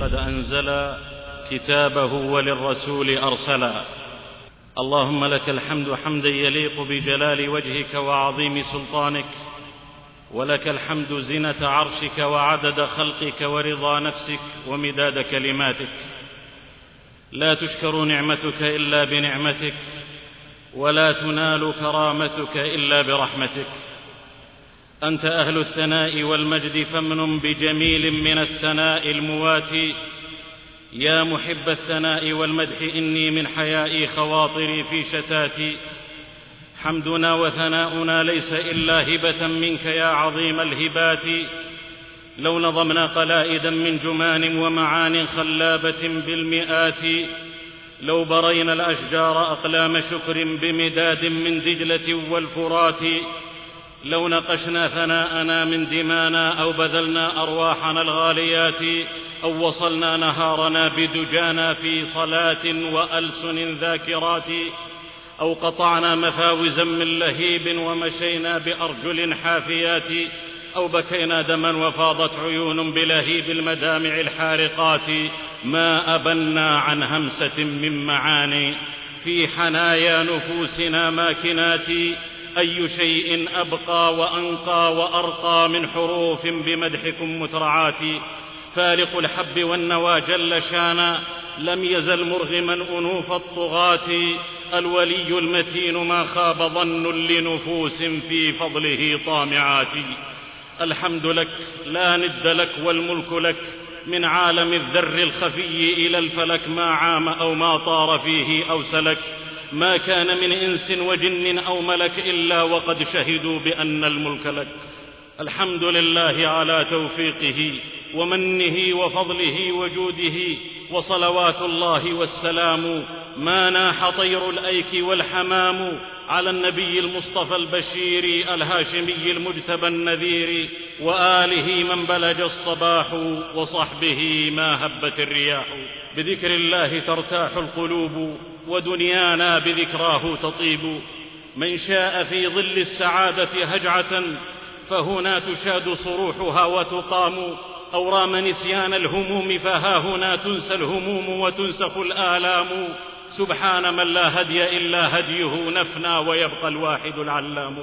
قد أنزل كتابه وللرسول أرسلا. اللهم لك الحمد حمدا يليق بجلال وجهك وعظيم سلطانك. ولك الحمد زنه عرشك وعدد خلقك ورضا نفسك ومداد كلماتك. لا تشكر نعمتك إلا بنعمتك ولا تنال كرامتك إلا برحمتك. أنت أهل الثناء والمجد فامن بجميل من الثناء المواتي. يا محب الثناء والمدح إني من حيائي خواطري في شتاتي. حمدنا وثناؤنا ليس إلا هبة منك يا عظيم الهبات. لو نظمنا قلائدا من جمان ومعان خلابة بالمئات. لو برينا الأشجار أقلام شكر بمداد من دجلة والفرات. لو نقشنا ثناءنا من دمانا أو بذلنا أرواحنا الغاليات أو وصلنا نهارنا بدجانا في صلاة وألسن ذاكرات أو قطعنا مفاوزا من لهيب ومشينا بأرجل حافيات أو بكينا دما وفاضت عيون بلهيب المدامع الحارقات ما أبنا عن همسة من معاني في حنايا نفوسنا ماكنات أي شيء أبقى وأنقى وأرقى من حروف بمدحكم مترعات فالق الحب والنوى جل شانا لم يزل مرغما أنوف الطغاة. الولي المتين ما خاب ظن لنفوس في فضله طامعات. الحمد لك لا ند لك والملك لك. من عالم الذر الخفي إلى الفلك ما عام أو ما طار فيه أو سلك ما كان من إنس وجن أو ملك إلا وقد شهدوا بأن الملك لك. الحمد لله على توفيقه ومنه وفضله وجوده وصلوات الله والسلام. ما ناح طير الأيك والحمام على النبي المصطفى البشير الهاشمي المجتبى النذير وآله من بلج الصباح وصحبه ما هبت الرياح. بذكر الله ترتاح القلوب ودنيانا بذكراه تطيب. من شاء في ظل السعادة هجعة فهنا تشاد صروحها وتقام. أو رام نسيان الهموم فها هنا تنسى الهموم وتنسخ الآلام. سبحان من لا هدي إلا هديه نفنى ويبقى الواحد العلام.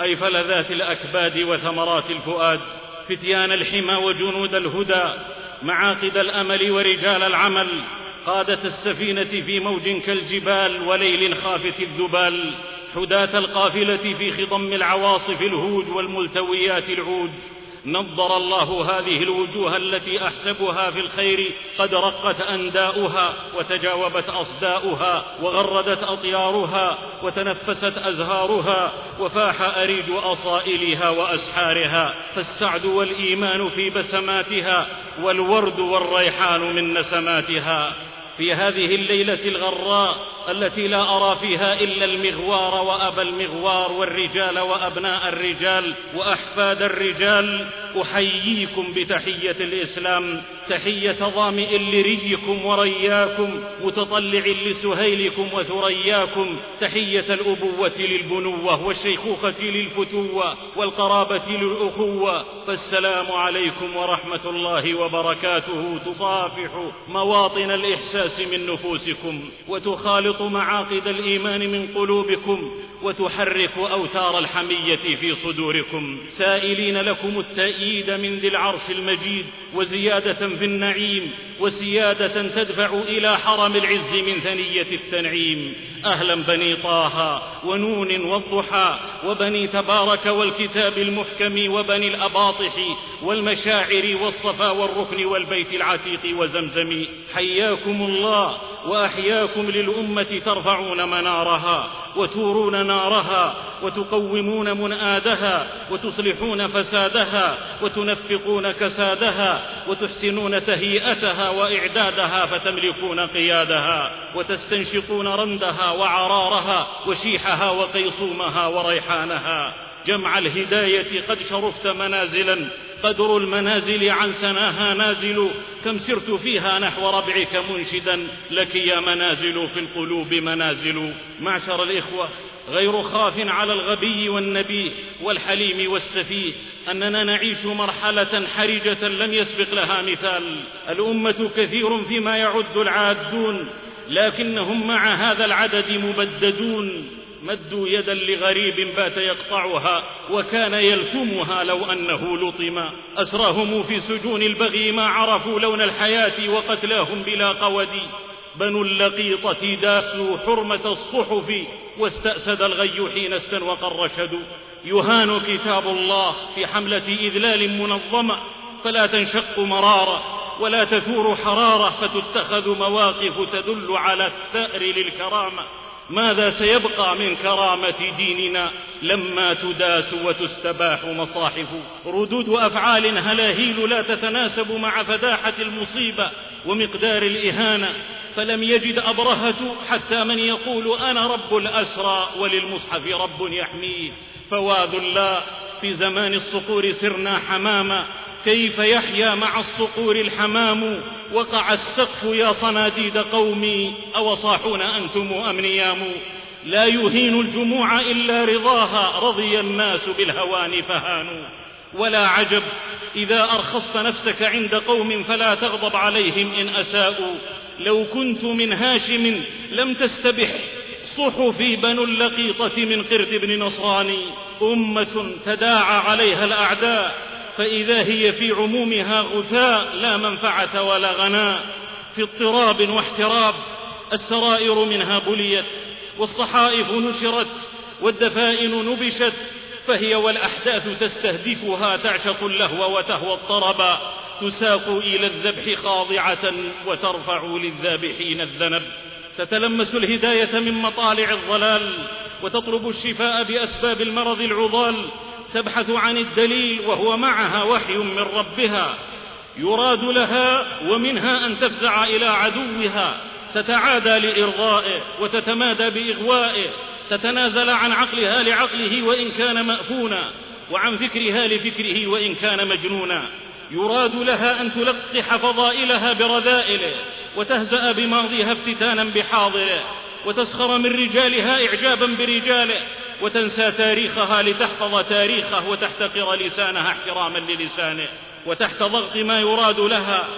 أي فلذات الأكباد وثمرات الفؤاد فتيان الحمى وجنود الهدى معاقد الأمل ورجال العمل. قادة السفينة في موج كالجبال وليل خافت الذبال حداة القافلة في خضم العواصف الهوج والملتويات العوج. نضر الله هذه الوجوه التي أحسبها في الخير قد رقت أنداؤها وتجاوبت أصداؤها وغردت أطيارها وتنفست أزهارها وفاح أريج أصائلها وأسحارها. فالسعد والإيمان في بسماتها والورد والريحان من نسماتها. في هذه الليلة الغراء. التي لا أرى فيها إلا المغوار وأبا المغوار والرجال وأبناء الرجال وأحفاد الرجال. أحييكم بتحية الإسلام تحية ظامئ لريكم ورياكم متطلع لسهيلكم وثرياكم. تحية الأبوة للبنوة والشيخوخة للفتوة والقرابة للأخوة. فالسلام عليكم ورحمة الله وبركاته. تصافح مواطن الإحساس من نفوسكم وتخالط معاقد الإيمان من قلوبكم وتحرك أوتار الحمية في صدوركم. سائلين لكم التأييد من ذي العرش المجيد وزيادة في النعيم وسيادة تدفع إلى حرم العز من ثنية التنعيم. أهلا بني طه ونون والضحى وبني تبارك والكتاب المحكم وبني الأباطح والمشاعر والصفا والركن والبيت العتيق وزمزم حياكم الله وأحياكم ترفعون منارها وتورون نارها وتقومون منآدها وتصلحون فسادها وتنفقون كسادها وتحسنون تهيئتها وإعدادها فتملكون قيادها وتستنشقون رندها وعرارها وشيحها وقيصومها وريحانها. جمع الهداية قد شرفت منازلا قدر المنازل عن سناها نازل. كم سرت فيها نحو ربعك منشدا. لك يا منازل في القلوب منازل. معشر الإخوة غير خاف على الغبي والنبي والحليم والسفيه أننا نعيش مرحلة حرجة لم يسبق لها مثال. الأمة كثير فيما يعد العادون. لكنهم مع هذا العدد مبددون. مدوا يدا لغريب بات يقطعها وكان يلكمها لو أنه لطم. أسراهم في سجون البغي ما عرفوا لون الحياة وقتلاهم بلا قود. بنو اللقيطة داسوا حرمة الصحف واستأسد الغي حين استنوق الرشد. يهان كتاب الله في حملة إذلال منظمة. فلا تنشق مرارا ولا تثور حرارة فتتخذ مواقف تدل على الثأر للكرامة. ماذا سيبقى من كرامة ديننا لما تداس وتستباح مصاحف ردود أفعال هلاهيل لا تتناسب مع فداحة المصيبة ومقدار الإهانة؟ فلم يجد أبرهة حتى من يقول أنا رب الأسرى وللمصحف رب يحميه. فواذ الله في زمان الصقور سرنا حماما. كيف يحيا مع الصقور الحمام وقع السقف يا صناديد قومي أوصاحون أنتم أم نيام لا يهين الجموع إلا رضاها رضي الناس بالهوان فهانوا ولا عجب إذا أرخصت نفسك عند قوم فلا تغضب عليهم إن أساءوا لو كنت من هاشم لم تستبح صحفي بنو اللقيطة من قرد بن نصراني أمة تداعى عليها الأعداء فإذا هي في عمومها غثاء لا منفعة ولا غناء في اضطراب واحتراب السرائر منها بليت والصحائف نشرت والدفائن نبشت فهي والأحداث تستهدفها تعشق اللهو وتهوى الطرب تساق إلى الذبح خاضعة وترفع للذابحين الذنب. تتلمس الهداية من مطالع الضلال وتطلب الشفاء بأسباب المرض العضال تبحث عن الدليل وهو معها وحي من ربها. يراد لها ومنها أن تفزع إلى عدوها تتعادى لإرضائه وتتمادى بإغوائه تتنازل عن عقلها لعقله وإن كان مأفونا وعن فكرها لفكره وإن كان مجنونا. يراد لها أن تلقح فضائلها برذائله وتهزأ بماضيها افتتانا بحاضره وتسخر من رجالها إعجابا برجاله وتنسى تاريخها لتحفظ تاريخه وتحتقر لسانها احتراما للسانه وتحت ضغط ما يراد لها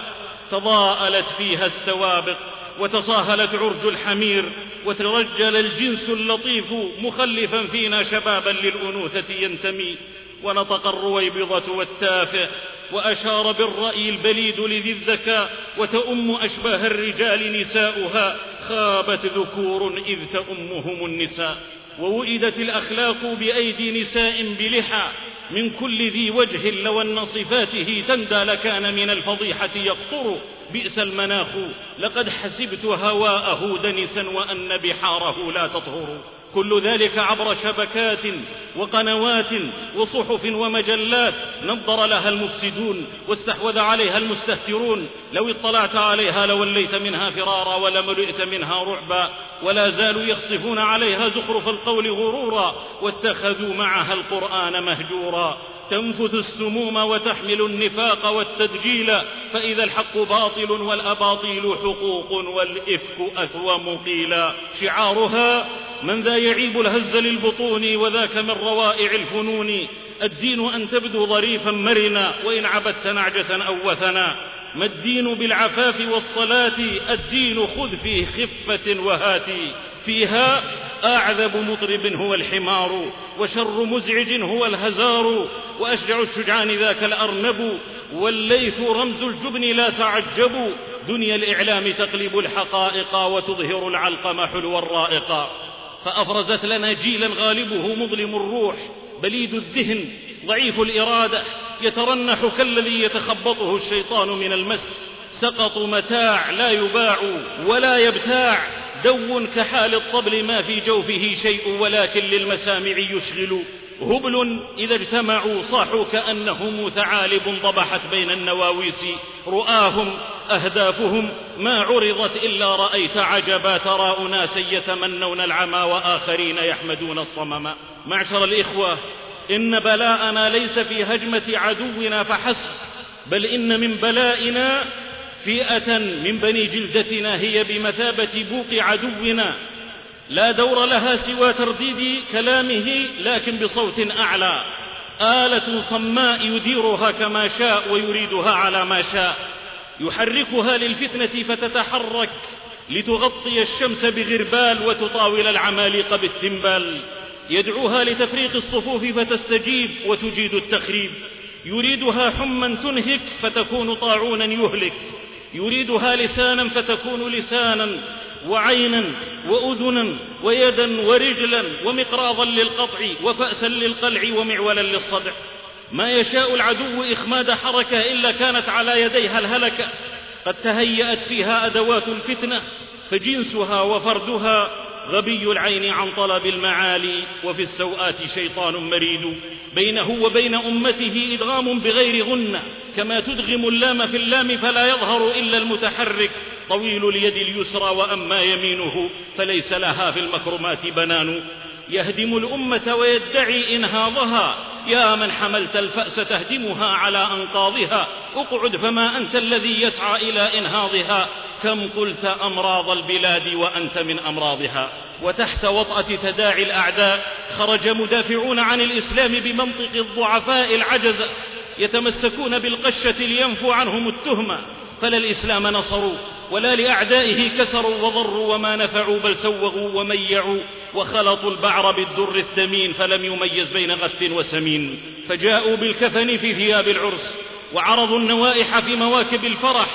تضاءلت فيها السوابق وتصاهلت عرج الحمير وترجل الجنس اللطيف مخلفا فينا شبابا للأنوثة ينتمي ونطق الرويبضة والتافه وأشار بالرأي البليد لذي الذكاء وتؤم أشباه الرجال نساؤها خابت ذكور إذ تؤمهم النساء وولدت الأخلاق بأيدي نساء بلحى من كل ذي وجه لو أن صفاته تندى لكان من الفضيحة يقطر بئس المناخ لقد حسبت هواءه دنسا وأن بحاره لا تطهر كل ذلك عبر شبكات وقنوات وصحف ومجلات نظر لها المفسدون واستحوذ عليها المستهترون. لو اطلعت عليها لوليت منها فرارا ولملئت منها رعبا. ولا زالوا يخصفون عليها زخرف القول غرورا واتخذوا معها القرآن مهجورا. تنفث السموم وتحمل النفاق والتدجيل. فإذا الحق باطل والأباطيل حقوق والإفك أثوم قيلا. شعارها من ذا يعيب الهز للبطون وذاك من روائع الفنون. الدين أن تبدو ظريفا مرنا وإن عبدت نعجة أو وثنا. ما الدين بالعفاف والصلاة؟ الدين خذ فيه خفة وهاتي فيها أعذب مطرب هو الحمار وشر مزعج هو الهزار. وأشجع الشجعان ذاك الأرنب والليث رمز الجبن لا تعجبوا دنيا الإعلام تقلب الحقائق وتظهر العلقم حلو الرائق. فأفرزت لنا جيلا غالبه مظلم الروح بليد الذهن ضعيف الإرادة يترنح كالذي يتخبطه الشيطان من المس. سقط متاع لا يباع ولا يبتاع دو كحال الطبل ما في جوفه شيء ولكن للمسامع يشغل. هبل إذا اجتمعوا صاحوا كأنهم ثعالب ضبحت بين النواويس. رؤاهم أهدافهم ما عرضت إلا رأيت عجبا ترى أناسا يتمنون العمى وآخرين يحمدون الصمم. معشر الإخوة إن بلاءنا ليس في هجمة عدونا فحسب بل إن من بلائنا فئة من بني جلدتنا هي بمثابة بوق عدونا. لا دور لها سوى ترديد كلامه لكن بصوت أعلى. آلة صماء يديرها كما شاء ويريدها على ما شاء. يحركها للفتنة فتتحرك لتغطي الشمس بغربال وتطاول العماليق بالتنبال يدعوها لتفريق الصفوف فتستجيب وتجيد التخريب. يريدها حما تنهك فتكون طاعونا يهلك. يريدها لسانا فتكون لسانا وعينا وأذنا ويدا ورجلا ومقراضا للقطع وفأسا للقلع ومعولا للصدع. ما يشاء العدو إخماد حركة إلا كانت على يديها الهلكة. قد تهيأت فيها أدوات الفتنة فجنسها وفردها غبي العين عن طلب المعالي وفي السوءات شيطان مريد. بينه وبين أمته إدغام بغير غنة كما تدغم اللام في اللام فلا يظهر إلا المتحرك. طويل اليد اليسرى وأما يمينه فليس لها في المكرمات بنان. يهدم الأمة ويدعي إنهاضها. يا من حملت الفأس تهدمها على أنقاضها. اقعد فما أنت الذي يسعى إلى إنهاضها. كم قلت أمراض البلاد وأنت من أمراضها. وتحت وطأة تداعي الأعداء خرج مدافعون عن الإسلام بمنطق الضعفاء العجزه يتمسكون بالقشة لينفوا عنهم التهمة. فلا الاسلام نصروا ولا لأعدائه كسروا وضروا وما نفعوا بل سوغوا وميعوا وخلطوا البعر بالدر الثمين فلم يميز بين غث وسمين. فجاءوا بالكفن في ثياب العرس وعرضوا النوائح في مواكب الفرح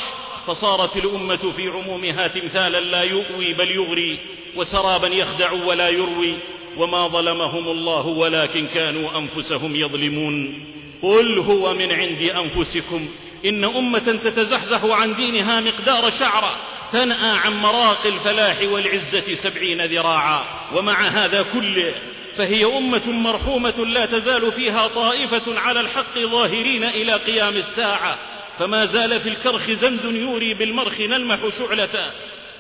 فصارت الأمة في عمومها تمثالا لا يؤوي بل يغري وسرابا يخدع ولا يروي وما ظلمهم الله ولكن كانوا أنفسهم يظلمون. قل هو من عند أنفسكم إن أمة تتزحزح عن دينها مقدار شعره تنأى عن مراق الفلاح والعزة سبعين ذراعا. ومع هذا كله فهي أمة مرحومة لا تزال فيها طائفة على الحق ظاهرين إلى قيام الساعة. فما زال في الكرخ زند يوري بالمرخ نلمح شعلة.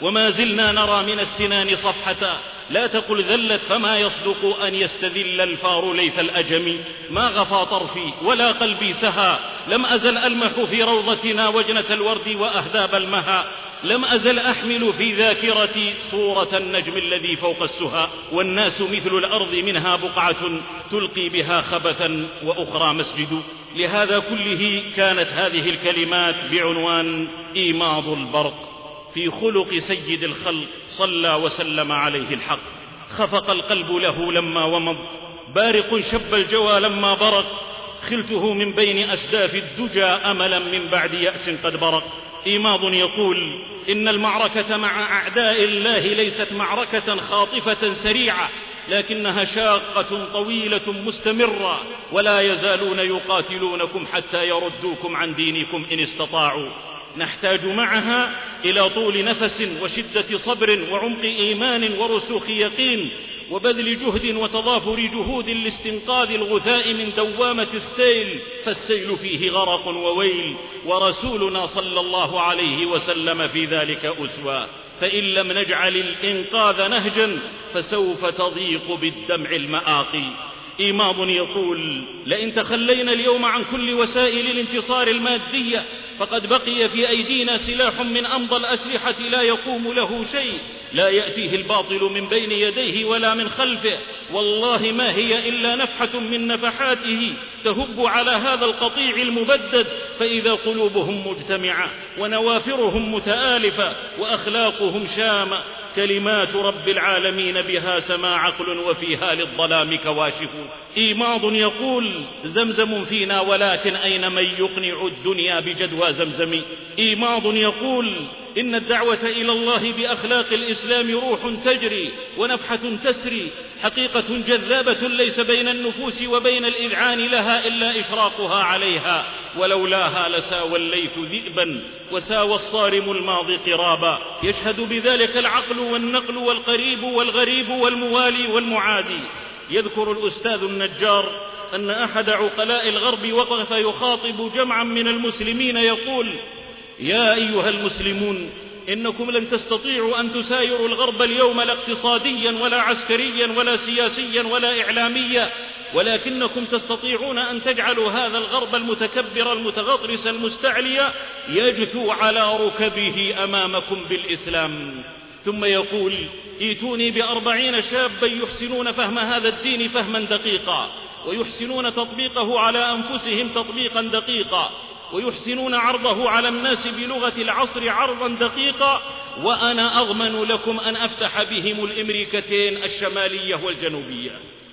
وما زلنا نرى من السنان صفحة. لا تقل ذلت فما يصدق أن يستذل الفار ليث الأجم. ما غفى طرفي ولا قلبي سها. لم أزل ألمح في روضتنا وجنة الورد وأهداب المها. لم أزل أحمل في ذاكرتي صورة النجم الذي فوق السهى والناس مثل الأرض منها بقعة تلقي بها خبثا وأخرى مسجد. لهذا كله كانت هذه الكلمات بعنوان إيماض البرق. في خلق سيد الخلق صلى وسلم عليه الحق. خفق القلب له لما ومض. بارق شب الجوى لما برق. خلته من بين أسداف الدجى أملا من بعد يأس قد برق. إيماض يقول إن المعركة مع أعداء الله ليست معركة خاطفة سريعة لكنها شاقة طويلة مستمرة ولا يزالون يقاتلونكم حتى يردوكم عن دينكم إن استطاعوا. نحتاج معها إلى طول نفس وشدة صبر وعمق إيمان ورسوخ يقين وبذل جهد وتضافر جهود لاستنقاذ الغثاء من دوامة السيل فالسيل فيه غرق وويل ورسولنا صلى الله عليه وسلم في ذلك أسوى. فإن لم نجعل الإنقاذ نهجا فسوف تضيق بالدمع المآقي. إيماض يقول لئن تخلينا اليوم عن كل وسائل الانتصار المادية فقد بقي في أيدينا سلاح من أمضى الأسلحة لا يقوم له شيء. لا يأتيه الباطل من بين يديه ولا من خلفه. والله ما هي إلا نفحة من نفحاته تهب على هذا القطيع المبدد. فإذا قلوبهم مجتمعة ونوافرهم متآلفة وأخلاقهم شامة كلمات رب العالمين بها سما عقل وفيها للظلام كواشف. إيماض يقول زمزم فينا ولكن أين من يقنع الدنيا بجدوى زمزم إيماض يقول إن الدعوة إلى الله بأخلاق الإسلام روح تجري ونفحة تسري. حقيقة جذابة ليس بين النفوس وبين الإذعان لها إلا إشراقها عليها. ولولاها لساوى الليث ذئبا وساوى الصارم الماضي قرابا. يشهد بذلك العقل والنقل والقريب والغريب والموالي والمعادي. يذكر الأستاذ النجار أن أحد عقلاء الغرب وقف يخاطب جمعا من المسلمين يقول يا أيها المسلمون إنكم لن تستطيعوا أن تسايروا الغرب اليوم لا اقتصاديا ولا عسكريا ولا سياسيا ولا إعلاميا ولكنكم تستطيعون أن تجعلوا هذا الغرب المتكبر المتغطرس المستعلي يجثو على ركبه أمامكم بالإسلام. ثم يقول إيتوني بأربعين شابا يحسنون فهم هذا الدين فهما دقيقا. ويحسنون تطبيقه على أنفسهم تطبيقا دقيقا ويحسنون عرضه على الناس بلغة العصر عرضا دقيقا وأنا أضمن لكم أن أفتح بهم الإمريكتين الشمالية والجنوبية.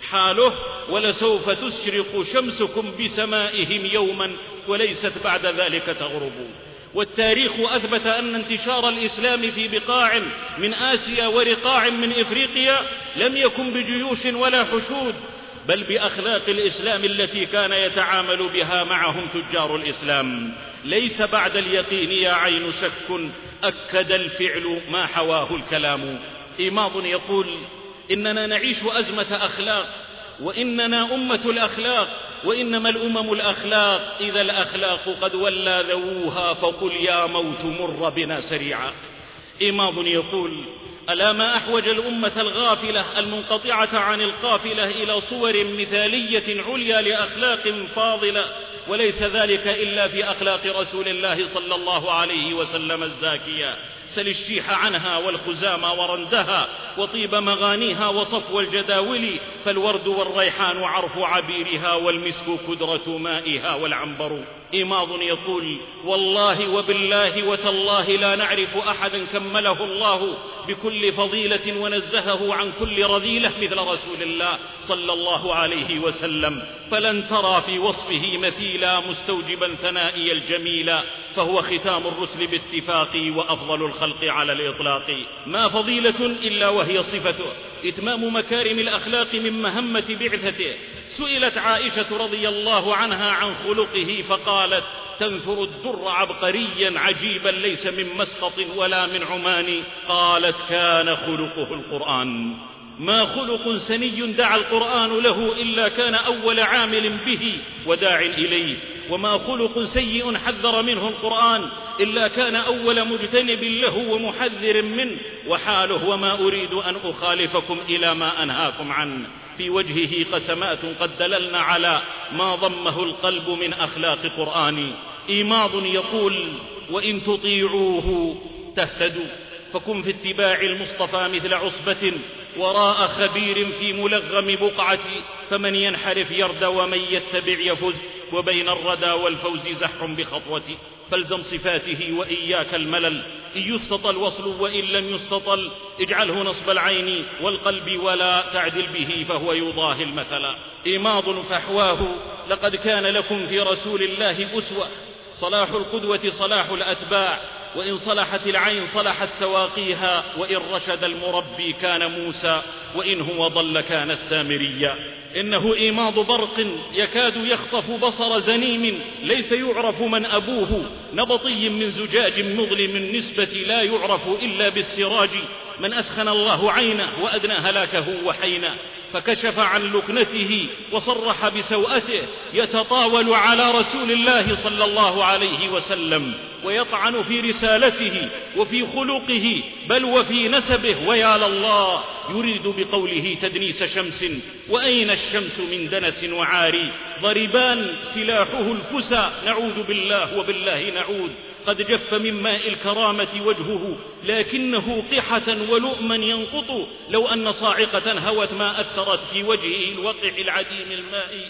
حاله ولسوف تشرق شمسكم بسمائهم يوما وليست بعد ذلك تغرب. والتاريخ أثبت أن انتشار الإسلام في بقاع من آسيا ورقاع من إفريقيا لم يكن بجيوش ولا حشود بل بأخلاق الإسلام التي كان يتعامل بها معهم تجار الإسلام. ليس بعد اليقين يا عين شك أكد الفعل ما حواه الكلام. إيماض يقول إننا نعيش أزمة أخلاق وإننا أمة الأخلاق وإنما الأمم الأخلاق. إذا الأخلاق قد ولى ذووها فقل يا موت مر بنا سريعا. إيماض يقول ألا ما أحوج الأمة الغافلة المنقطعة عن القافلة إلى صور مثالية عليا لأخلاق فاضلة وليس ذلك إلا في أخلاق رسول الله صلى الله عليه وسلم الزاكية. سل الشيح عنها والخزام ورندها وطيب مغانيها وصفو الجداول فالورد والريحان عرف عبيرها والمسك كدرة مائها والعنبر. إماض يقول والله وبالله وتالله لا نعرف أحدا كمله الله بكل فضيلة ونزهه عن كل رذيلة مثل رسول الله صلى الله عليه وسلم. فلن ترى في وصفه مثيلا مستوجبا ثنائي الجميلا فهو ختام الرسل باتفاق وأفضل الخلق على الإطلاق. ما فضيلة إلا وهي صفته. إتمام مكارم الأخلاق من مهمة بعثته. سئلت عائشة رضي الله عنها عن خلقه فقالت تنثر الدر عبقريا عجيبا ليس من مسقط ولا من عمان. قالت كان خلقه القرآن. ما خلق سني دعا القرآن له إلا كان أول عامل به وداع إليه. وما خلق سيء حذر منه القرآن إلا كان أول مجتنب له ومحذر منه. وحاله وما أريد أن أخالفكم إلى ما أنهاكم عنه. في وجهه قسمات قد دللن على ما ضمه القلب من أخلاق قرآني. إيماض يقول وإن تطيعوه تهتدوا. فكن في اتباع المصطفى مثل عصبة وراء خبير في ملغم بقعة فمن ينحرف يردى ومن يتبع يفز وبين الردى والفوز زح بخطوة. فالزم صفاته وإياك الملل إن يستطل وصل وإن لم يستطل. اجعله نصب العين والقلب ولا تعدل به فهو يضاهي المثل. إيماض فحواه لقد كان لكم في رسول الله أسوة. صلاح القدوة صلاح الأتباع. وإن صلحت العين صلحت سواقيها وإن رشد المربي كان موسى وإن هو ضل كان السامريا إنه إيماض برق يكاد يخطف بصر زنيم ليس يعرف من أبوه. نبطي من زجاج مظلم نسبة لا يعرف إلا بالسراج. من أسخن الله عينه وأدنى هلاكه وحينا فكشف عن لكنته وصرح بسوءته. يتطاول على رسول الله صلى الله عليه وسلم. ويطعن في رسالته وفي خلقه بل وفي نسبه ويا لله يريد بقوله تدنيس شمس وأين الشمس من دنس وعاري ضربان سلاحه الفسى نعوذ بالله وبالله نعوذ قد جف من ماء الكرامة وجهه لكنه قحة ولؤما ينقط. لو أن صاعقة هوت ما أثرت في وجهه الوقح العديم الماء.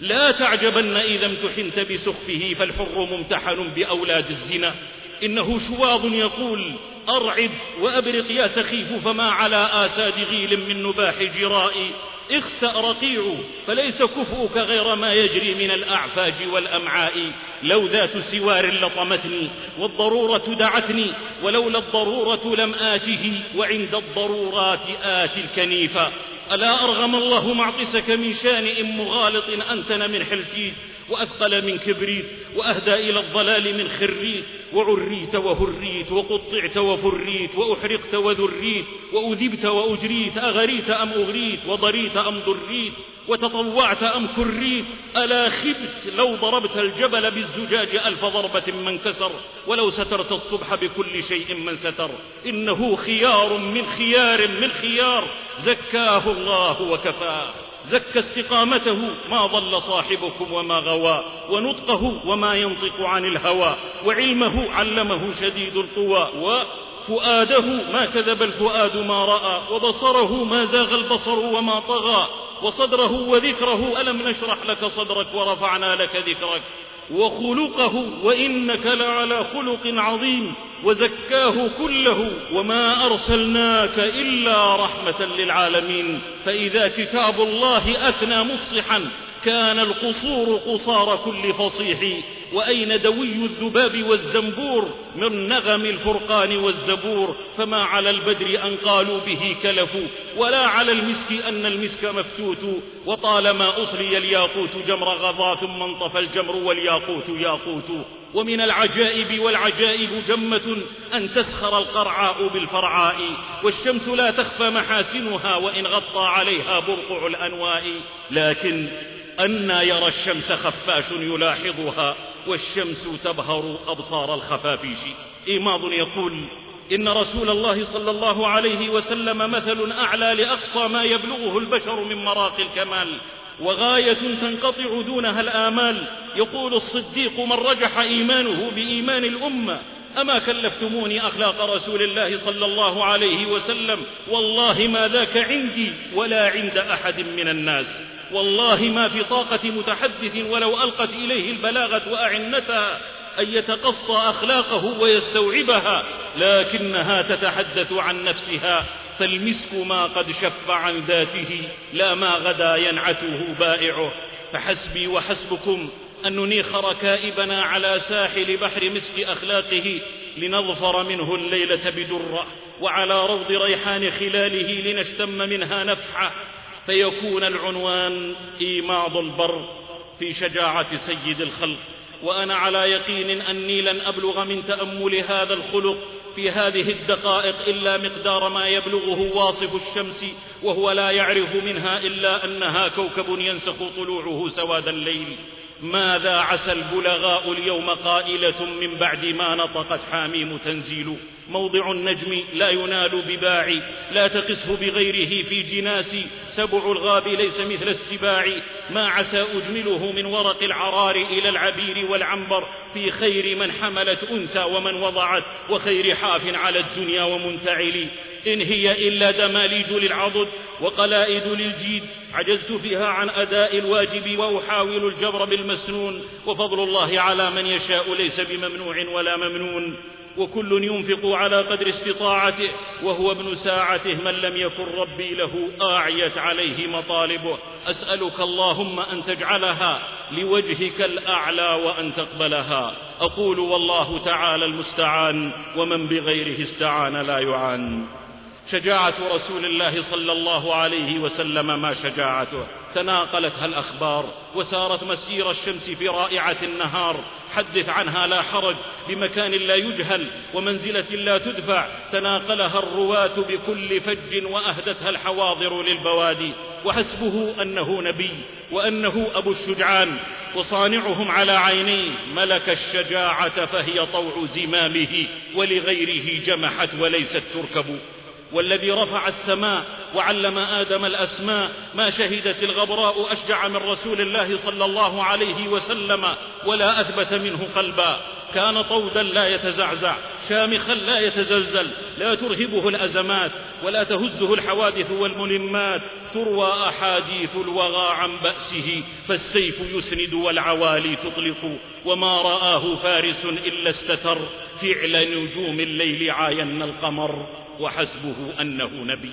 لا تعجبن إذا امتحنت بسخفه فالحر ممتحن بأولاد الزنا. إنه شواظ يقول أرعد وأبرق يا سخيف فما على آساد غيل من نباح جرائي. اخسأ رقيع فليس كفؤك غير ما يجري من الأعفاج والأمعاء. لو ذات سوار لطمتني والضرورة دعتني ولولا الضرورة لم آته وعند الضرورات آتي الكنيفة. ألا أرغم الله معطسك من شانئ مغالط أنتن من حلتيت وأثقل من كبريت وأهدى إلى الضلال من خريت وعريت وهريت وقطعت وفريت وأحرقت وذريت وأذبت وأجريت أغريت أم أغريت وضريت أم ضريت وتطوعت أم كريت ألا خبت لو ضربت الجبل بالزجاج ألف ضربة من كسر ولو سترت الصبح بكل شيء من ستر إنه خيار من خيار من خيار زكاه الله وكفاه زك استقامته ما ضل صاحبكم وما غوى ونطقه وما ينطق عن الهوى وعلمه علمه شديد القوى وفؤاده ما كذب الفؤاد ما رأى وبصره ما زاغ البصر وما طغى وصدره وذكره ألم نشرح لك صدرك ورفعنا لك ذكرك؟ وخلقه وإنك لعلى خلق عظيم وزكاه كله وما أرسلناك إلا رحمة للعالمين. فإذا كتاب الله أثنى مفصحا كان القصور قصار كل فصيح. وأين دوي الذباب والزنبور من نغم الفرقان والزبور فما على البدر أن قالوا به كلفوا ولا على المسك أن المسك مفتوت وطالما أصلي الياقوت جمر غضا ثم انطفى الجمر والياقوت ياقوت ومن العجائب والعجائب جمة أن تسخر القرعاء بالفرعاء والشمس لا تخفى محاسنها وإن غطى عليها برقع الأنواء لكن أنى يرى الشمس خفاش يلاحظها والشمس تبهر أبصار الخفافيش. إيماض يقول إن رسول الله صلى الله عليه وسلم مثل أعلى لأقصى ما يبلغه البشر من مراق الكمال وغاية تنقطع دونها الآمال. يقول الصديق من رجح إيمانه بإيمان الأمة أما كلفتموني أخلاق رسول الله صلى الله عليه وسلم؟ والله ما ذاك عندي ولا عند أحد من الناس. والله ما في طاقة متحدث ولو ألقت إليه البلاغة وأعنتها أن يتقصى أخلاقه ويستوعبها لكنها تتحدث عن نفسها فالمسك ما قد شف عن ذاته لا ما غدا ينعته بائعه. فحسبي وحسبكم أن ننيخ ركائبنا على ساحل بحر مسك أخلاقه لنظفر منه الليلة بدرة وعلى روض ريحان خلاله لنشتم منها نفحة. فيكون العنوان إيماض البر في شجاعة سيد الخلق. وأنا على يقين أني لن أبلغ من تأمل هذا الخلق في هذه الدقائق إلا مقدار ما يبلغه واصف الشمس وهو لا يعرف منها إلا أنها كوكب ينسخ طلوعه سواد الليل. ماذا عسى البلغاء اليوم قائلة من بعد ما نطقت حاميم تنزيل؟ موضع النجم لا ينال بباع لا تقسه بغيره في جناس. سبع الغاب ليس مثل السباع. ما عسى أجمله من ورق العرار إلى العبير والعنبر. في خير من حملت أنثى ومن وضعت وخير حاف على الدنيا ومنتعل. إن هي إلا دماليج للعضد وقلائد للجيد. عجزت فيها عن أداء الواجب وأحاول الجبر بالمسنون. وفضل الله على من يشاء ليس بممنوع ولا ممنون. وكل ينفق على قدر استطاعته وهو ابن ساعته من لم يكن ربي له أعيت عليه مطالبه. أسألك اللهم أن تجعلها لوجهك الأعلى وأن تقبلها. أقول والله تعالى المستعان ومن بغيره استعان لا يعان. شجاعة رسول الله صلى الله عليه وسلم ما شجاعته. تناقلتها الأخبار وسارت مسير الشمس في رائعة النهار. حدث عنها لا حرج بمكان لا يجهل ومنزلة لا تدفع. تناقلها الرواة بكل فج وأهدتها الحواضر للبوادي. وحسبه أنه نبي وأنه أبو الشجعان. وصانعهم على عينيه ملك الشجاعة فهي طوع زمامه ولغيره جمحت وليست تركب. والذي رفع السماء وعلم آدم الأسماء ما شهدت الغبراء أشجع من رسول الله صلى الله عليه وسلم ولا أثبت منه قلبا. كان طودا لا يتزعزع شامخا لا يتزلزل لا ترهبه الأزمات ولا تهزه الحوادث والملمات. تروى أحاديث الوغى عن بأسه فالسيف يسند والعوالي تطلق. وما رآه فارس إلا استتر فعل نجوم الليل عاين القمر. وحسبه أنه نبي.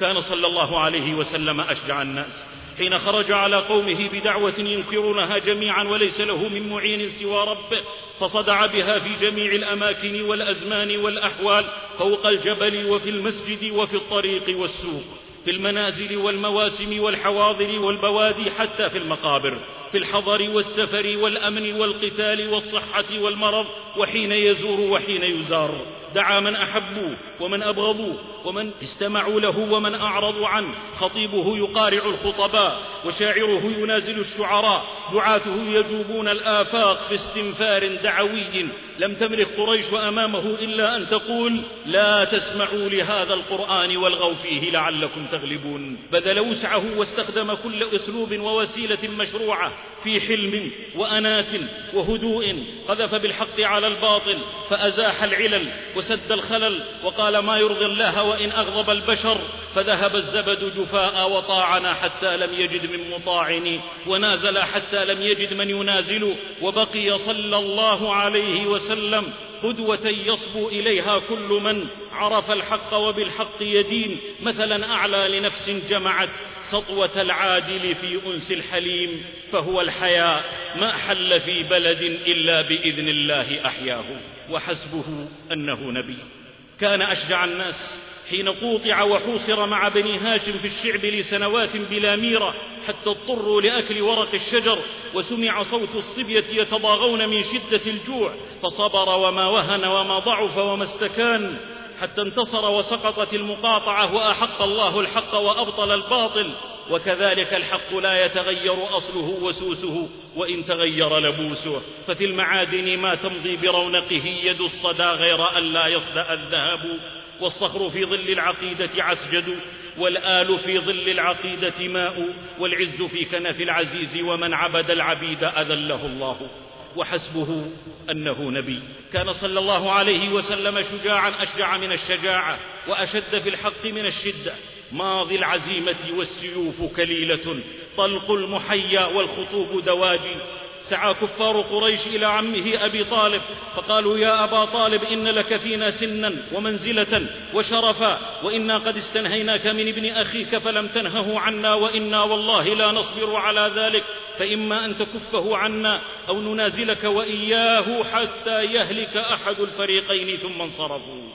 كان صلى الله عليه وسلم أشجع الناس. حين خرج على قومه بدعوة ينكرونها جميعا وليس له من معين سوى ربه فصدع بها في جميع الأماكن والأزمان والأحوال فوق الجبل وفي المسجد وفي الطريق والسوق في المنازل والمواسم والحواضر والبوادي حتى في المقابر. في الحضر والسفر والأمن والقتال والصحة والمرض وحين يزور وحين يزار. دعا من أحبوه ومن أبغضوه ومن استمعوا له ومن اعرضوا عنه. خطيبه يقارع الخطباء وشاعره ينازل الشعراء. دعاته يجوبون الآفاق باستنفار دعوي. لم تملك قريش أمامه إلا أن تقول لا تسمعوا لهذا القرآن والغوا فيه لعلكم تغلبون. بذل وسعه واستخدم كل أسلوب ووسيلة مشروعة. في حلم وانات وهدوء قذف بالحق على الباطل فأزاح العلل وسد الخلل وقال ما يرضي الله وإن أغضب البشر فذهب الزبد جفاء وطاعنا حتى لم يجد من مطاعن ونازل حتى لم يجد من ينازل وبقي صلى الله عليه وسلم قدوة يصبو إليها كل من عرف الحق وبالحق يدين مثلا أعلى لنفس جمعت سطوة العادل في أنس الحليم فهو الحياء ما حل في بلد إلا بإذن الله أحياه وحسبه أنه نبي. كان أشجع الناس حين قوطع وحوصر مع بني هاشم في الشعب لسنوات بلا ميرة حتى اضطروا لأكل ورق الشجر وسمع صوت الصبية يتضاغون من شدة الجوع فصبر وما وهن وما ضعف وما استكان. حتى انتصر وسقطت المقاطعة وأحق الله الحق وأبطل الباطل. وكذلك الحق لا يتغير أصله وسوسه وإن تغير لبوسه. ففي المعادن ما تمضي برونقه يد الصدى غير أن لا يصدأ الذهب. والصخر في ظل العقيدة عسجد والآل في ظل العقيدة ماء والعز في كنف العزيز ومن عبد العبيد أذله الله. وحسبه أنه نبي. كان صلى الله عليه وسلم شجاعا أشجع من الشجاعة وأشد في الحق من الشدة. ماضي العزيمة والسيوف كليلة طلق المحيا والخطوب دواجي. سعى كفار قريش إلى عمه أبي طالب فقالوا يا أبا طالب إن لك فينا سنا ومنزلة وشرفا وإنا قد استنهيناك من ابن أخيك فلم تنهه عنا وإنا والله لا نصبر على ذلك فإما أن تكفه عنا أو ننازلك وإياه حتى يهلك أحد الفريقين ثم انصرفوا.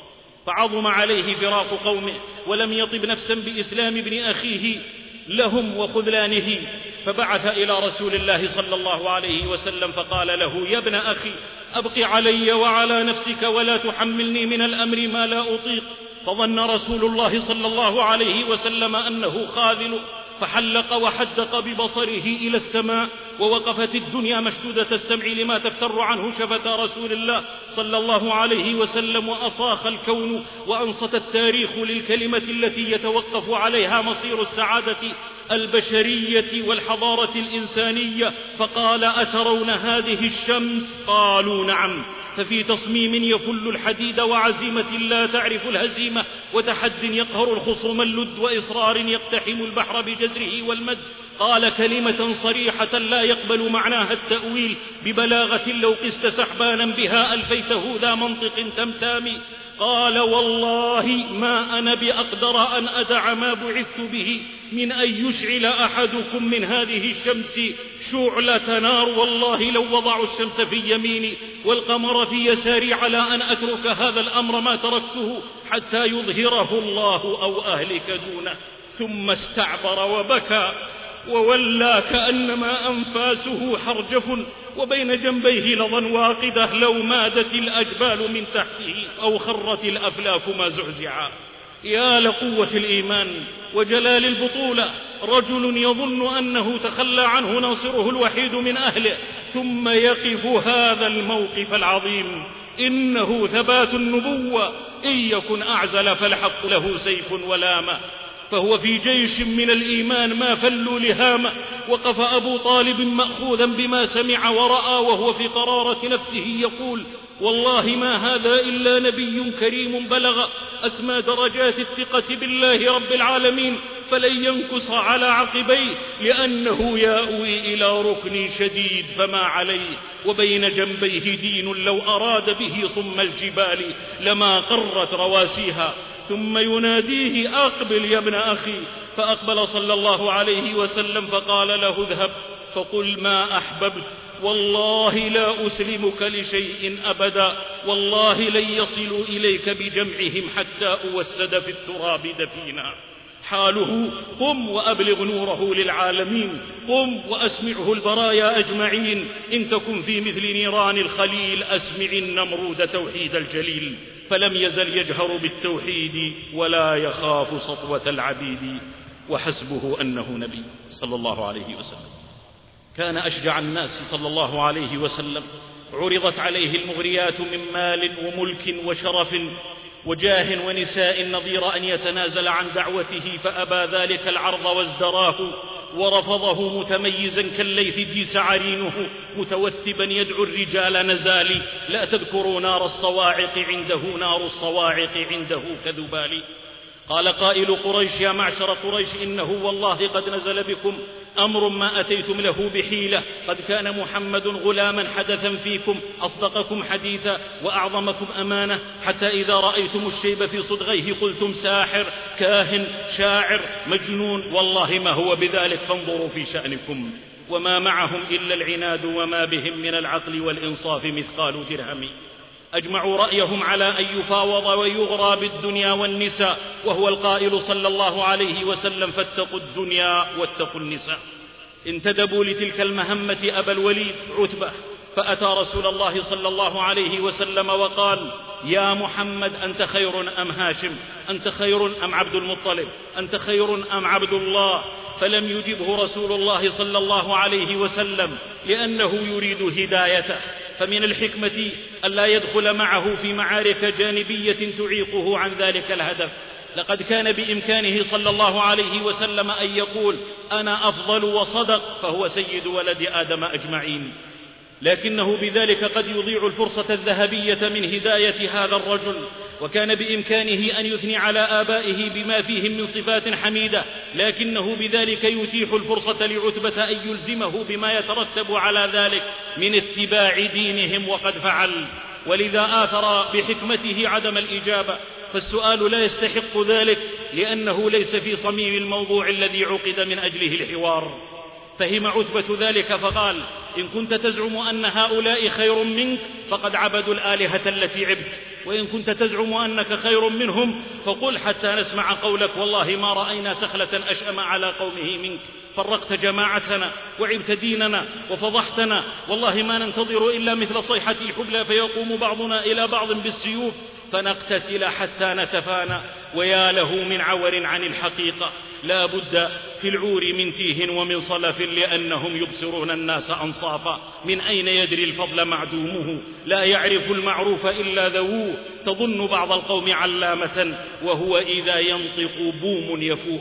فعظم عليه فراق قومه ولم يطب نفسا بإسلام ابن أخيه لهم وخذلانه. فبعث إلى رسول الله صلى الله عليه وسلم فقال له يا ابن أخي أبق علي وعلى نفسك ولا تحملني من الأمر ما لا أطيق. فظن رسول الله صلى الله عليه وسلم أنه خاذل فحلق وحدق ببصره إلى السماء ووقفت الدنيا مشدودة السمع لما تفتر عنه شفة رسول الله صلى الله عليه وسلم وأصاخ الكون وأنصت التاريخ للكلمة التي يتوقف عليها مصير السعادة البشرية والحضارة الإنسانية فقال أترون هذه الشمس؟ قالوا نعم. ففي تصميم يفل الحديد وعزيمة لا تعرف الهزيمة. وتحد يقهر الخصوم اللد وإصرار يقتحم البحر بجزره والمد. قال كلمة صريحة لا يقبل معناها التأويل. ببلاغة لو قست سحبانا بها ألفيته ذا منطق تمتامي. قال والله ما أنا بأقدر أن أدع ما بعثت به من أن يشعل أحدكم من هذه الشمس شعلة نار. والله لو وضعوا الشمس في يميني والقمر في يساري على أن أترك هذا الأمر ما تركته حتى يظهره الله أو أهلك دونه. ثم استعبر وبكى. وولى كأنما أنفاسه حرجف وبين جنبيه لظى واقدة لو مادت الأجبال من تحته أو خرت الأفلاك ما زعزعا يا لقوة الإيمان وجلال البطولة رجل يظن أنه تخلى عنه ناصره الوحيد من أهله ثم يقف هذا الموقف العظيم. إنه ثبات النبوة إن يكن أعزل فالحق له سيف ولامة فهو في جيش من الإيمان ما فلوا لهامة وقف أبو طالب مأخوذا بما سمع ورأى وهو في قرارة نفسه يقول والله ما هذا إلا نبي كريم بلغ أسمى درجات الثقة بالله رب العالمين فلن ينكص على عقبيه لأنه يأوي إلى ركن شديد فما عليه وبين جنبيه دين لو أراد به صم الجبال لما قرت رواسيها. ثم يناديه أقبل يا ابن أخي. فأقبل صلى الله عليه وسلم فقال له اذهب. فقل ما أحببت. والله لا أسلمك لشيء أبدا. والله لن يصلوا إليك بجمعهم حتى أوسد في التراب دفينا. حاله قم وأبلغ نوره للعالمين قم وأسمعه البرايا أجمعين إن تكن في مثل نيران الخليل أسمع النمرود توحيد الجليل. فلم يزل يجهر بالتوحيد ولا يخاف سطوة العبيد. وحسبه أنه نبي صلى الله عليه وسلم. كان أشجع الناس صلى الله عليه وسلم. عرضت عليه المغريات من مال وملك وشرف. وجاه ونساء نظير أن يتنازل عن دعوته فأبى ذلك العرض وازدراه ورفضه متميزا كالليث في سعرينه متوثبا يدعو الرجال نزالي لا تذكروا نار الصواعق عنده نار الصواعق عنده كذبال قال قائل قريش يا معشر قريش إنه والله قد نزل بكم أمر ما أتيتم له بحيلة. قد كان محمد غلاما حدثا فيكم أصدقكم حديثا وأعظمكم أمانة. حتى إذا رأيتم الشيب في صدغيه قلتم ساحر كاهن شاعر مجنون. والله ما هو بذلك فانظروا في شأنكم. وما معهم إلا العناد وما بهم من العقل والإنصاف مثقال درهم. أجمعوا رأيهم على أن يفاوض ويغرى بالدنيا والنساء وهو القائل صلى الله عليه وسلم فاتقوا الدنيا واتقوا النساء. انتدبوا لتلك المهمة أبا الوليد عتبة فأتى رسول الله صلى الله عليه وسلم وقال يا محمد أنت خير أم هاشم؟ أنت خير أم عبد المطلب؟ أنت خير أم عبد الله؟ فلم يجبه رسول الله صلى الله عليه وسلم لأنه يريد هدايته. فمن الحكمة ألا يدخل معه في معارك جانبية تعيقه عن ذلك الهدف. لقد كان بإمكانه صلى الله عليه وسلم أن يقول أنا أفضل وصدق فهو سيد ولد آدم أجمعين. لكنه بذلك قد يضيع الفرصة الذهبية من هداية هذا الرجل وكان بإمكانه أن يثني على آبائه بما فيهم من صفات حميدة لكنه بذلك يتيح الفرصة لعتبة أن يلزمه بما يترتب على ذلك من اتباع دينهم وقد فعل. ولذا آثر بحكمته عدم الإجابة. فالسؤال لا يستحق ذلك لأنه ليس في صميم الموضوع الذي عقد من أجله الحوار. فهم عتبة ذلك فقال إن كنت تزعم أن هؤلاء خير منك فقد عبدوا الآلهة التي عبت. وإن كنت تزعم أنك خير منهم فقل حتى نسمع قولك والله ما رأينا سخلة أشأم على قومه منك. فرقت جماعتنا وعبت ديننا وفضحتنا. والله ما ننتظر إلا مثل صيحة الحبلى فيقوم بعضنا إلى بعض بالسيوف. فنقتتل حتى نتفانى ويا له من عور عن الحقيقة. لا بد في العور من تيه ومن صلف لأنهم يبصرون الناس أنصافا. من أين يدري الفضل معدومه؟ لا يعرف المعروف إلا ذووه. تظن بعض القوم علامة وهو إذا ينطق بوم يفوه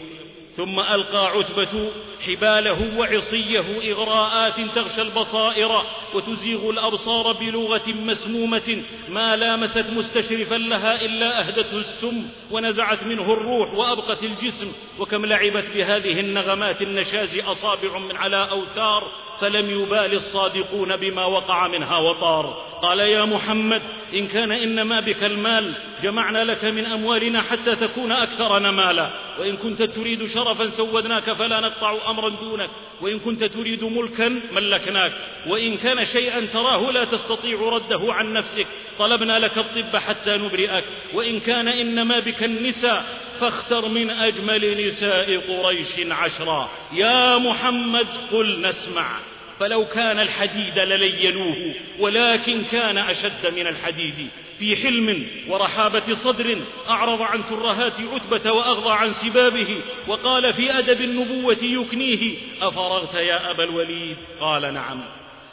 ثم ألقى عتبة حباله وعصيه إغراءات تغشى البصائر وتزيغ الأبصار بلغة مسمومة ما لامست مستشرفا لها إلا أهدته السم ونزعت منه الروح وأبقت الجسم وكم لعبت بهذه النغمات النشاز أصابع من على أوتار فلم يبال الصادقون بما وقع منها وطار قال يا محمد إن كان إنما بك المال جمعنا لك من أموالنا حتى تكون أكثرنا مالا وإن كنت تريد شرفا سودناك فلا نقطع أمرا دونك. وإن كنت تريد ملكا ملكناك. وإن كان شيئا تراه لا تستطيع رده عن نفسك. طلبنا لك الطب حتى نبرئك. وإن كان إنما بك النساء فاختر من أجمل نساء قريش عشرا. يا محمد قل نسمع. فلو كان الحديد للينوه ولكن كان أشد من الحديد. في حلم ورحابة صدر أعرض عن ترهات عتبة وأغضى عن سبابه وقال في أدب النبوة يكنيه أفرغت يا أبا الوليد؟ قال نعم.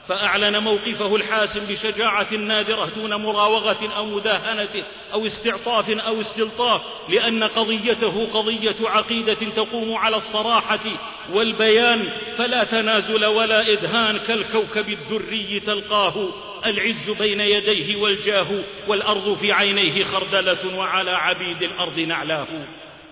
فأعلن موقفه الحاسم بشجاعة نادرة دون مراوغة أو مداهنة أو استعطاف أو استلطاف لأن قضيته قضية عقيدة تقوم على الصراحة والبيان فلا تنازل ولا إدهان كالكوكب الدري تلقاه. العز بين يديه والجاه والأرض في عينيه خردلة وعلى عبيد الأرض نعلاه.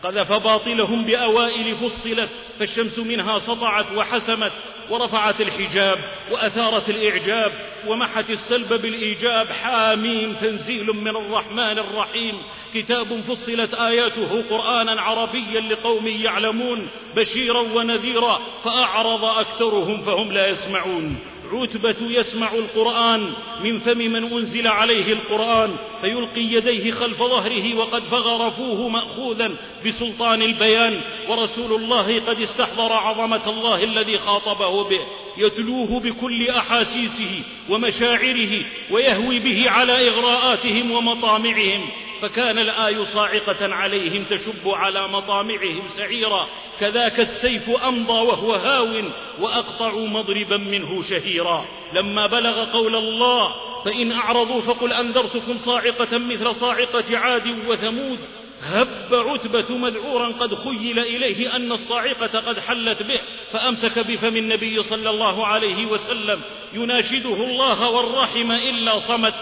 قذف باطلهم بأوائل فصلت فالشمس منها سطعت وحسمت ورفعت الحجاب وأثارت الإعجاب ومحت السلب بالإيجاب. حاميم تنزيل من الرحمن الرحيم. كتاب فصلت آياته قرآنا عربيا لقوم يعلمون بشيرا ونذيرا فأعرض أكثرهم فهم لا يسمعون. عتبة يسمع القرآن من فم من أنزل عليه القرآن فيلقي يديه خلف ظهره وقد فغرفوه مأخوذا بسلطان البيان ورسول الله قد استحضر عظمة الله الذي خاطبه به. يتلوه بكل أحاسيسه ومشاعره ويهوي به على إغراءاتهم ومطامعهم. فكان الآي صاعقة عليهم تشب على مطامعهم سعيرا. كذاك السيف أمضى وهو هاو وأقطعوا مضربا منه شهيرا. لما بلغ قول الله فإن أعرضوا فقل أنذرتكم صاعقة مثل صاعقة عاد وثمود. هب عتبة مذعورا قد خيل إليه أن الصاعقة قد حلت به فأمسك بفم النبي صلى الله عليه وسلم. يناشده الله والرحم إلا صمت.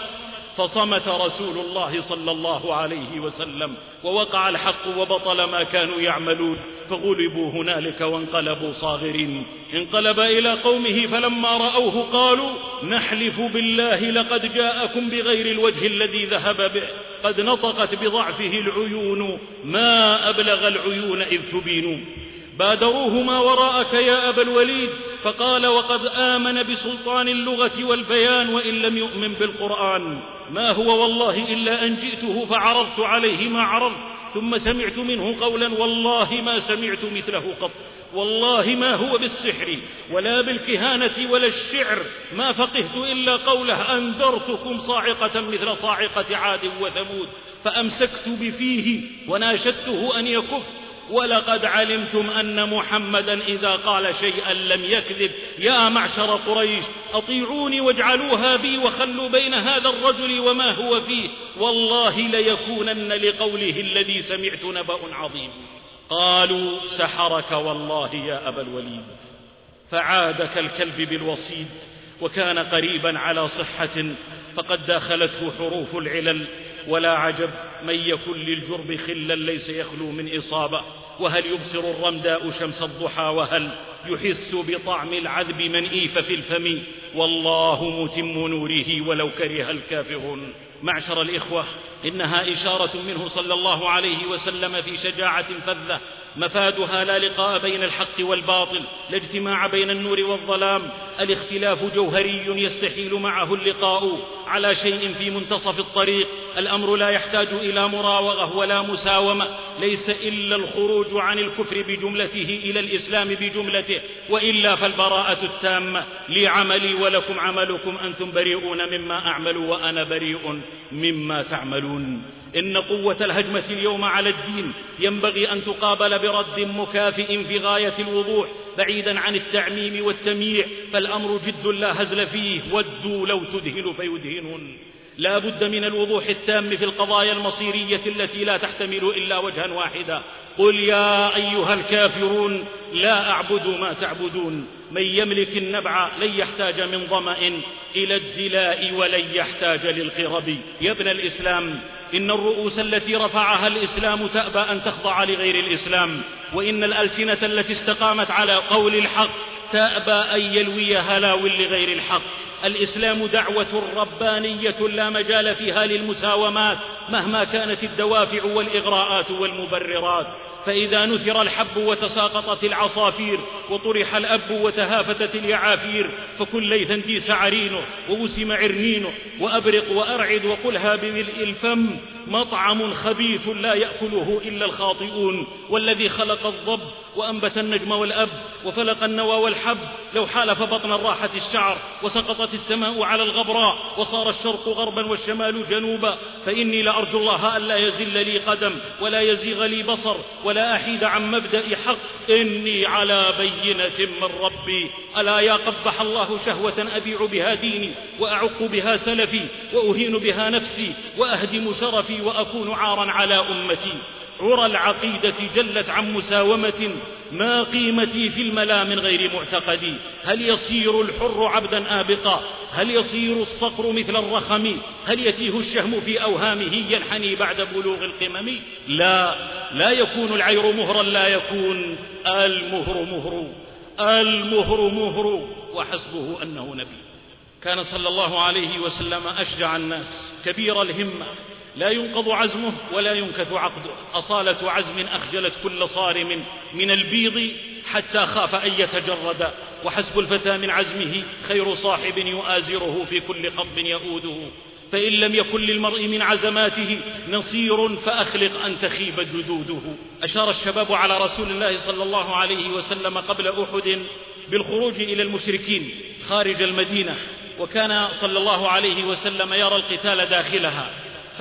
فصمت رسول الله صلى الله عليه وسلم ووقع الحق وبطل ما كانوا يعملون فغلبوا هنالك وانقلبوا صاغرين. انقلب إلى قومه فلما رأوه قالوا نحلف بالله لقد جاءكم بغير الوجه الذي ذهب به قد نطقت بضعفه العيون ما أبلغ العيون إذ تبين بادروه ما وراءك يا أبا الوليد فقال وقد آمن بسلطان اللغة والبيان وإن لم يؤمن بالقرآن. ما هو والله إلا أن جئته فعرضت عليه ما عرضت ثم سمعت منه قولا والله ما سمعت مثله قط. والله ما هو بالسحر ولا بالكهانة ولا الشعر ما فقهت إلا قوله أنذرتكم صاعقة مثل صاعقة عاد وثمود فأمسكت بفيه وناشدته أن يكف. ولقد علمتم أن محمدا إذا قال شيئا لم يكذب يا معشر قريش أطيعوني واجعلوها بي وخلوا بين هذا الرجل وما هو فيه. والله ليكونن لقوله الذي سمعت نبأ عظيم. قالوا سحرك والله يا أبا الوليد. فعاد كالكلب بالوصيد وكان قريبا على صحة فقد داخلته حروف العلل ولا عجب من يكن للجرب خلا ليس يخلو من إصابة. وهل يبصر الرمداء شمس الضحى؟ وهل يحس بطعم العذب من إيف في الفم؟ والله متم نوره ولو كره الكافرون. معشر الإخوة إنها إشارة منه صلى الله عليه وسلم في شجاعة فذة مفادها لا لقاء بين الحق والباطل لا اجتماع بين النور والظلام الاختلاف جوهري يستحيل معه اللقاء. على شيء في منتصف الطريق الأمر لا يحتاج إلى مراوغة ولا مساومة ليس إلا الخروج عن الكفر بجملته إلى الإسلام بجملته وإلا فالبراءة التامة. لي عملي ولكم عملكم أنتم بريئون مما أعمل وأنا بريء مما تعملون. إن قوة الهجمة اليوم على الدين ينبغي أن تقابل برد مكافئ في غاية الوضوح بعيدا عن التعميم والتمييع فالأمر جد لا هزل فيه ودوا لو تدهن فيدهنون. لا بد من الوضوح التام في القضايا المصيرية التي لا تحتمل إلا وجها واحدا. قل يا أيها الكافرون لا أعبد ما تعبدون. من يملك النبع لن يحتاج من ظمأ إلى الدلاء ولن يحتاج للقرب. يا ابن الإسلام إن الرؤوس التي رفعها الإسلام تأبى أن تخضع لغير الإسلام. وإن الألسنة التي استقامت على قول الحق تأبى أن يلوي هلاو لغير الحق. الإسلام دعوة ربانية لا مجال فيها للمساومات مهما كانت الدوافع والإغراءات والمبررات. فإذا نثر الحب وتساقطت العصافير وطرح الأب وتهافتت اليعافير فكن ليثا ديس عرينه ووسم عرنينه وأبرق وأرعد وقلها بملء الفم. مطعم خبيث لا يأكله إلا الخاطئون. والذي خلق الضب وأنبت النجم والأب وفلق النوى والحب. لو حالف بطن الراحة الشعر وسقطت السماء على الغبراء وصار الشرق غربا والشمال جنوبا فإني لأرجو الله ألا يزل لي قدم ولا يزيغ لي بصر ولا أحيد عن مبدأ حق. إني على بينة من ربي. ألا يا قبح الله شهوة أبيع بها ديني وأعق بها سلفي وأهين بها نفسي وأهدم شرفي وأكون عارا على أمتي. عرى العقيدة جلت عن مساومة ما قيمتي في الملا من غير معتقدي؟ هل يصير الحر عبدا آبقا؟ هل يصير الصقر مثل الرخم؟ هل يتيه الشهم في أوهامه ينحني بعد بلوغ القمم؟ لا لا يكون العير مهرا لا يكون المهر مهر المهر مهر. وحسبه أنه نبي. كان صلى الله عليه وسلم أشجع الناس كبير الهمة. لا ينقض عزمه ولا ينكث عقده. أصالة عزم أخجلت كل صارم من البيض حتى خاف أن يتجرد. وحسب الفتى من عزمه خير صاحب يؤازره في كل خطب يؤوده. فإن لم يكن للمرء من عزماته نصير فأخلق أن تخيب جدوده. أشار الشباب على رسول الله صلى الله عليه وسلم قبل أحد بالخروج إلى المشركين خارج المدينة. وكان صلى الله عليه وسلم يرى القتال داخلها.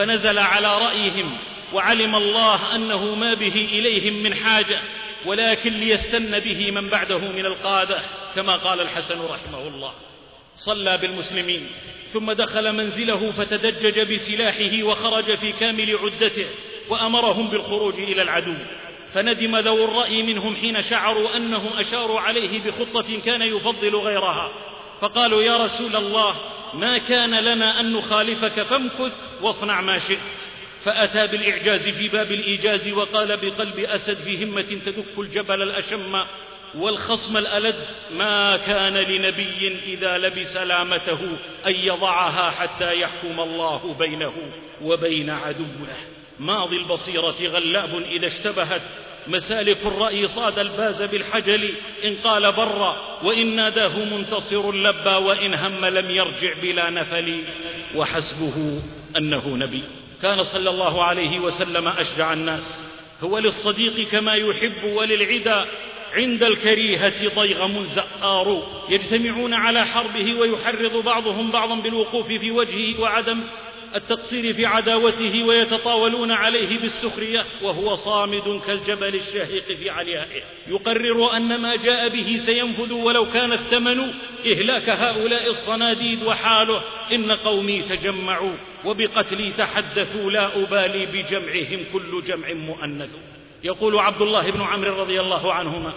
فنزل على رأيهم وعلم الله أنه ما به إليهم من حاجة ولكن ليستن به من بعده من القادة كما قال الحسن رحمه الله. صلى بالمسلمين ثم دخل منزله فتدجج بسلاحه وخرج في كامل عدته وأمرهم بالخروج إلى العدو. فندم ذو الرأي منهم حين شعروا أنهم أشاروا عليه بخطة كان يفضل غيرها. فقالوا يا رسول الله ما كان لنا أن نخالفك فامكث واصنع ما شئت. فأتى بالإعجاز في باب الإيجاز وقال بقلب أسد في همة تدك الجبل الأشم والخصم الألد ما كان لنبي إذا لبس لامته أن يضعها حتى يحكم الله بينه وبين عدوه. ماضي البصيرة غلاب إذا اشتبهت مسالك الرأي صاد الباز بالحجل إن قال برا وإن ناداه منتصر لبى وإن هم لم يرجع بلا نفل. وحسبه أنه نبي. كان صلى الله عليه وسلم أشجع الناس. هو للصديق كما يحب وللعدا. عند الكريهة ضيغم زآر يجتمعون على حربه ويحرض بعضهم بعضا بالوقوف في وجهه وعدم. التقصير في عداوته ويتطاولون عليه بالسخرية وهو صامد كالجبل الشاهق في عليائه. يقرر أن ما جاء به سينفذ ولو كان الثمن إهلاك هؤلاء الصناديد وحاله. إن قومي تجمعوا وبقتلي تحدثوا لا أبالي بجمعهم كل جمع مؤنث. يقول عبد الله بن عمرو رضي الله عنهما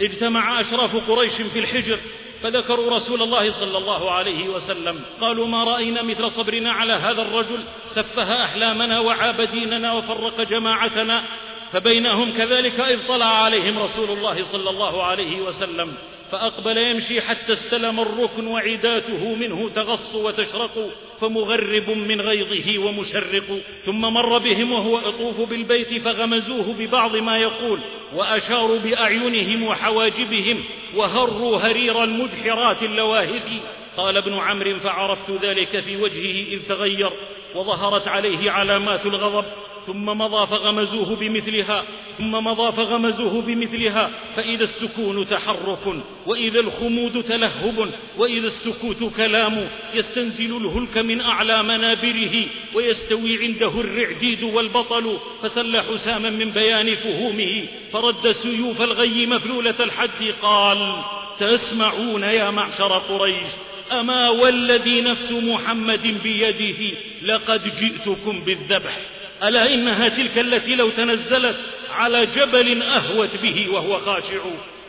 اجتمع أشراف قريش في الحجر فذكروا رسول الله صلى الله عليه وسلم. قالوا ما رأينا مثل صبرنا على هذا الرجل. سفه أحلامنا وعاب ديننا وفرق جماعتنا. فبينهم كذلك إذ طلع عليهم رسول الله صلى الله عليه وسلم. فأقبل يمشي حتى استلم الركن وعداته منه تغص وتشرق فمغرب من غيظه ومشرق. ثم مر بهم وهو يطوف بالبيت فغمزوه ببعض ما يقول وأشاروا بأعينهم وحواجبهم وهروا هرير المدحرات اللواهث. قال ابن عمرو فعرفت ذلك في وجهه إذ تغير وظهرت عليه علامات الغضب. ثم مضى فغمزوه بمثلها ثم مضى فغمزوه بمثلها فإذا السكون تحرك وإذا الخمود تلهب وإذا السكوت كلام يستنزل الهلك من أعلى منابره ويستوي عنده الرعديد والبطل فسل حساما من بيان فهومه فرد سيوف الغي مفلولة الحد قال تسمعون يا معشر قريش أما والذي نفس محمد بيده لقد جئتكم بالذبح. ألا إنها تلك التي لو تنزلت على جبل أهوت به وهو خاشع؟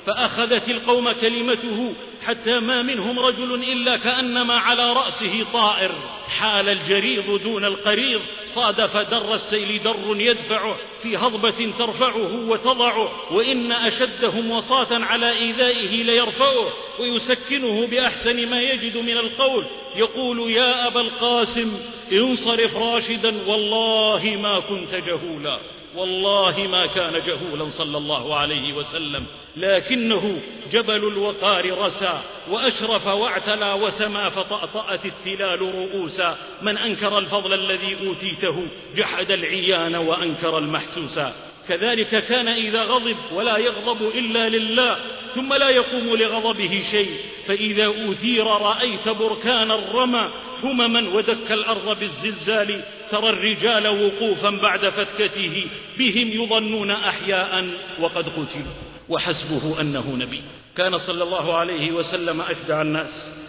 فأخذت القوم كلمته حتى ما منهم رجل إلا كأنما على رأسه طائر. حال الجريض دون القريض صادف در السيل در يدفعه في هضبة ترفعه وتضعه وإن أشدهم وصاة على إيذائه ليرفعه ويسكنه بأحسن ما يجد من القول. يقول يا أبا القاسم انصرف راشدا والله ما كنت جهولا. والله ما كان جهولا صلى الله عليه وسلم لكنه جبل الوقار رسى وأشرف واعتلى وسما فطأطأت التلال رؤوسا. من أنكر الفضل الذي أوتيته جحد العيان وأنكر المحسوسا. كذلك كان إذا غضب ولا يغضب إلا لله ثم لا يقوم لغضبه شيء. فإذا أثير رأيت بركان الرمى حمما ودك الأرض بالزلزال ترى الرجال وقوفا بعد فتكته بهم يظنون أحياء وقد قتلوا. وحسبه أنه نبي. كان صلى الله عليه وسلم أشجع الناس.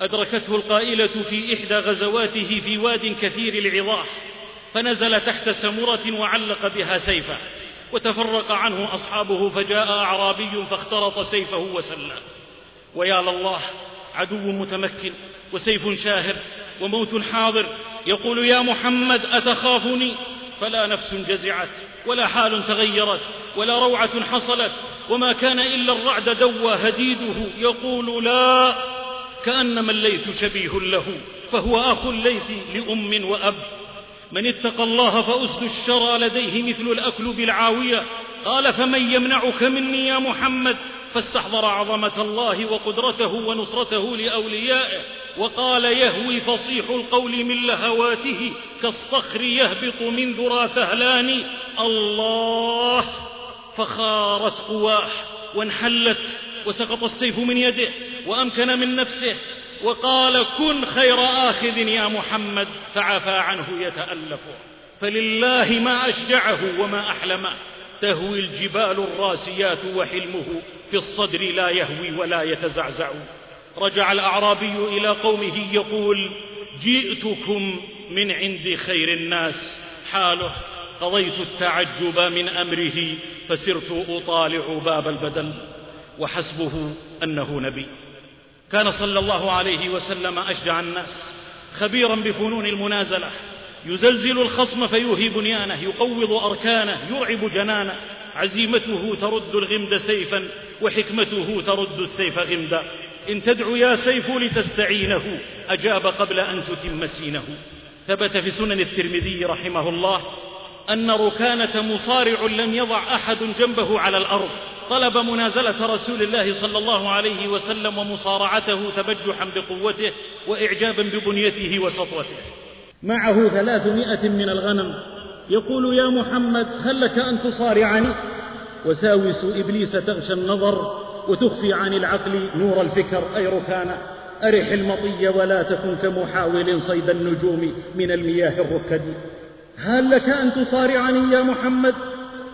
أدركته القائلة في إحدى غزواته في واد كثير العظاح فنزل تحت سمرة وعلق بها سيفه وتفرق عنه أصحابه فجاء أعرابي فاخترط سيفه وسلى ويا لله عدو متمكن وسيف شاهر وموت حاضر يقول يا محمد أتخافني؟ فلا نفس جزعت ولا حال تغيرت ولا روعة حصلت وما كان إلا الرعد دوى هديده. يقول لا كأنما الليث شبيه له فهو أخو الليث لأم وأب. من اتقى الله فأسد الشرى لديه مثل الأكل بالعاوية. قال فمن يمنعك مني يا محمد فاستحضر عظمة الله وقدرته ونصرته لأوليائه. وقال يهوي فصيح القول من لهواته كالصخر يهبط من ذرى ثهلان الله! فخارت قواه وانحلت وسقط السيف من يده وأمكن من نفسه. وقال كن خير آخذ يا محمد فعفى عنه يتألف. فلله ما أشجعه وما أحلمه تهوي الجبال الراسيات وحلمه في الصدر لا يهوي ولا يتزعزع. رجع الأعرابي إلى قومه يقول جئتكم من عند خير الناس. حاله قضيت التعجب من أمره فسرت أطالع باب البدل وحسبه أنه نبي. كان صلى الله عليه وسلم أشجع الناس خبيرا بفنون المنازلة. يزلزل الخصم فيوهي بنيانه يقوض أركانه يرعب جنانه. عزيمته ترد الغمد سيفا وحكمته ترد السيف غمدا. إن تدعو يا سيف لتستعينه أجاب قبل أن تتم سينه. ثبت في سنن الترمذي رحمه الله أن ركانة مصارع لم يضع أحد جنبه على الأرض. طلب منازلة رسول الله صلى الله عليه وسلم ومصارعته تبجحا بقوته وإعجابا ببنيته وسطوته. معه ثلاثمائة من الغنم. يقول يا محمد هل لك أن تصارعني؟ وساوس إبليس تغشى النظر وتخفي عن العقل نور الفكر. أي ركان أرح المطي ولا تكن كمحاول صيد النجوم من المياه الركد. هل لك أن تصارعني يا محمد؟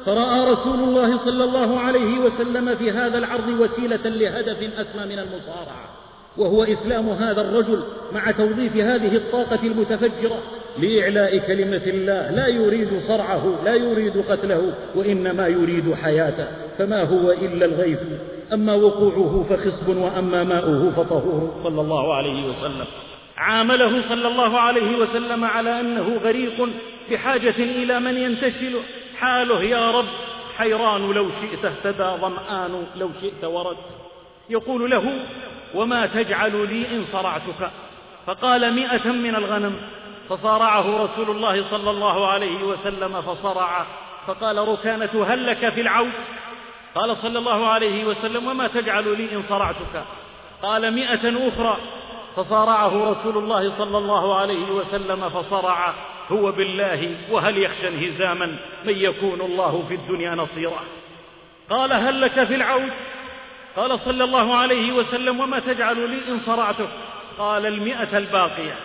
فرأى رسول الله صلى الله عليه وسلم في هذا العرض وسيلة لهدف أسمى من المصارعة وهو إسلام هذا الرجل مع توظيف هذه الطاقة المتفجرة. لإعلاء كلمة الله لا يريد صرعه لا يريد قتله وإنما يريد حياته فما هو إلا الغيث. أما وقوعه فخصب وأما ماؤه فطهور. صلى الله عليه وسلم. عامله صلى الله عليه وسلم على أنه غريق بحاجة إلى من ينتشل. حاله يا رب. حيران لو شئت اهتدى ظمآن لو شئت ورد. يقول له وما تجعل لي إن صرعتك؟ فقال مئة من الغنم. فصارعه رسول الله صلى الله عليه وسلم فصرع. فقال ركانة هل لك في العود؟ قال صلى الله عليه وسلم وما تجعل لي إن صرعتك؟ قال مئة أخرى. فصارعه رسول الله صلى الله عليه وسلم فصرع. هو بالله وهل يخشى انهزاما؟ من يكون الله في الدنيا نصيرا. قال هل لك في العود؟ قال صلى الله عليه وسلم وما تجعل لي إن صرعتك قال المئة الباقية.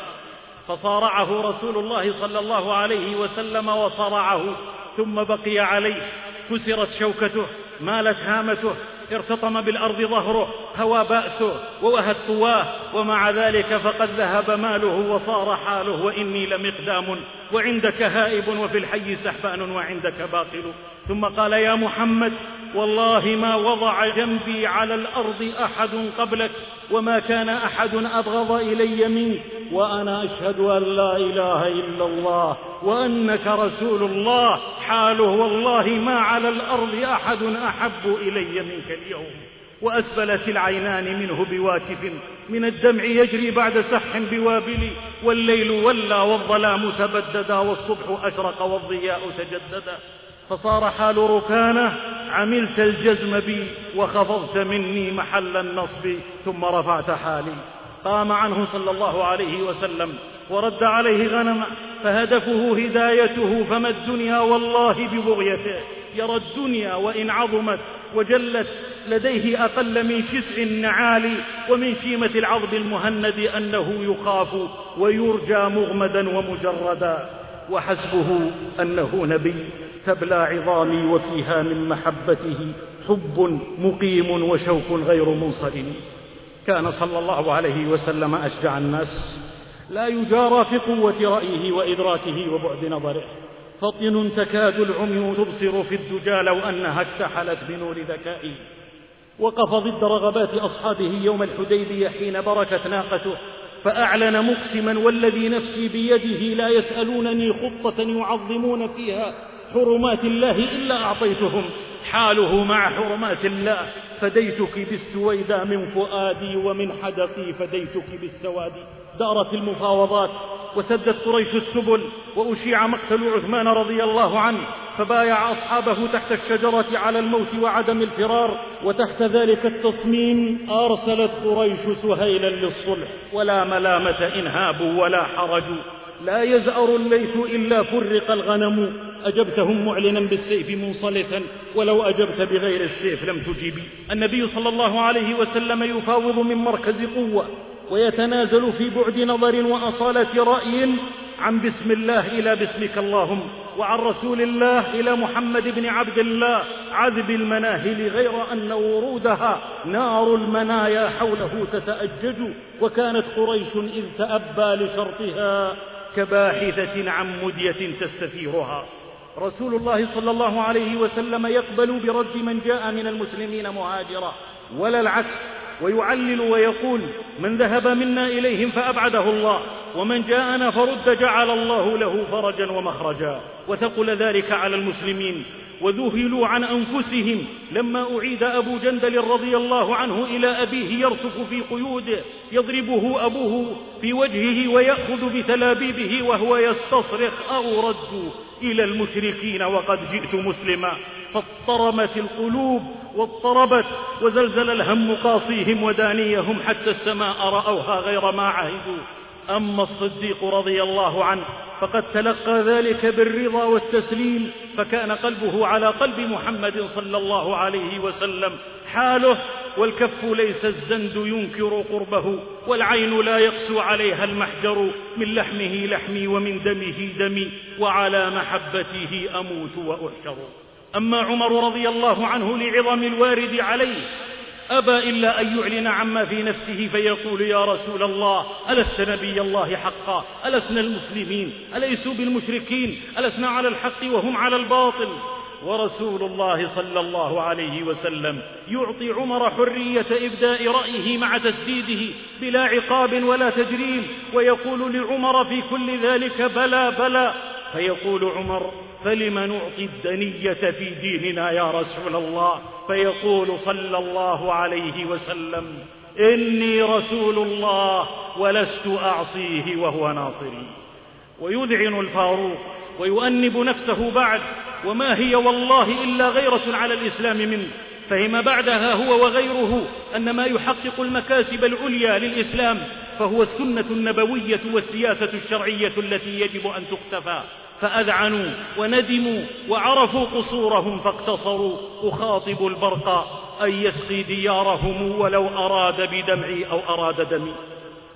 فصارعه رسول الله صلى الله عليه وسلم وصرعه ثم بقي عليه. كسرت شوكته مالت هامته ارتطم بالأرض ظهره هوى بأسه ووهت قواه ومع ذلك فقد ذهب ماله وصار حاله وإني لمقدام وعندك هائب وفي الحي سحبان وعندك باطل. ثم قال يا محمد والله ما وضع جنبي على الأرض أحد قبلك وما كان أحد أبغض إلي منك وأنا أشهد أن لا إله إلا الله وأنك رسول الله. حاله والله ما على الأرض أحد أحب إلي منك اليوم. وأسبلت العينان منه بواكف من الدمع يجري بعد سح بوابل والليل ولى والظلام تبددا والصبح أشرق والضياء تجددا. فصار حال ركانه عملت الجزم بي وخفضت مني محل النصب ثم رفعت حالي. قام عنه صلى الله عليه وسلم ورد عليه غنما فهدفه هدايته فما الدنيا والله ببغيته. يرى الدنيا وإن عظمت وجلت لديه أقل من شسع النعال ومن شيمة العظم المهند أنه يخاف ويرجى مغمدا ومجردا. وحسبه أنه نبي. تبلى عظامي وفيها من محبته حب مقيم وشوق غير منصرم. كان صلى الله عليه وسلم أشجع الناس لا يجارى في قوة رأيه وإدراكه وبعد نظره. فطن تكاد العمي تبصر في الدجى لو أنها اكتحلت بنور ذكائه وقف ضد رغبات أصحابه يوم الحديبية حين بركت ناقته. فأعلن مقسما والذي نفسي بيده لا يسألونني خطة يعظمون فيها. حرمات الله إلا أعطيتهم. حاله مع حرمات الله. فديتك بالسويدى من فؤادي ومن حدقي فديتك بالسواد. دارت المفاوضات وسدت قريش السبل وأشيع مقتل عثمان رضي الله عنه. فبايع أصحابه تحت الشجرة على الموت وعدم الفرار. وتحت ذلك التصميم أرسلت قريش سهيلا للصلح. ولا ملامة إن هابوا ولا حرجوا. لا يزأر الليث إلا فرق الغنم. أجبتهم معلنا بالسيف منصلثا ولو أجبت بغير السيف لم تجيبي النبي صلى الله عليه وسلم يفاوض من مركز قوة ويتنازل في بعد نظر وأصالة رأي عن بسم الله إلى باسمك اللهم وعن رسول الله إلى محمد بن عبد الله. عذب المناهل غير أن ورودها نار المنايا حوله تتأجج وكانت قريش إذ تأبى لشرطها. كباحثة عن مدية تستثيرها. رسول الله صلى الله عليه وسلم يقبل برد من جاء من المسلمين مهاجرا ولا العكس ويعلل ويقول من ذهب منا إليهم فأبعده الله ومن جاءنا فرد جعل الله له فرجا ومخرجا. وثقل ذلك على المسلمين. وذهلوا عن أنفسهم. لما أعيد أبو جندل رضي الله عنه إلى أبيه يرصف في قيوده يضربه أبوه في وجهه ويأخذ بتلابيبه وهو يستصرخ أو ردوا إلى المشركين وقد جئت مسلما. فاضطرمت القلوب واضطربت وزلزل الهم قاصيهم ودانيهم حتى السماء رأوها غير ما عهدوا. أما الصديق رضي الله عنه فقد تلقى ذلك بالرضا والتسليم فكان قلبه على قلب محمد صلى الله عليه وسلم. حاله والكف ليس الزند ينكر قربه والعين لا يقسو عليها المحجر. من لحمه لحمي ومن دمه دمي وعلى محبته أموت وأحشر. أما عمر رضي الله عنه لعظم الوارد عليه أبى إلا أن يعلن عما في نفسه فيقول يا رسول الله ألست نبي الله حقا؟ ألسنا المسلمين؟ أليسوا بالمشركين؟ ألسنا على الحق وهم على الباطل؟ ورسول الله صلى الله عليه وسلم يعطي عمر حرية إبداء رأيه مع تسديده بلا عقاب ولا تجريم ويقول لعمر في كل ذلك بلى بلى فيقول عمر فلم نعطي الدنية في ديننا يا رسول الله؟ فيقول صلى الله عليه وسلم إني رسول الله ولست أعصيه وهو ناصري. ويذعن الفاروق ويؤنب نفسه بعد وما هي والله إلا غيرة على الإسلام منه. فهم بعدها هو وغيره أن ما يحقق المكاسب العليا للإسلام فهو السنة النبوية والسياسة الشرعية التي يجب أن تقتفى. فأذعنوا وندموا وعرفوا قصورهم فاقتصروا. أخاطب البرق أن يسقي ديارهم ولو أراد بدمعي أو أراد دمي.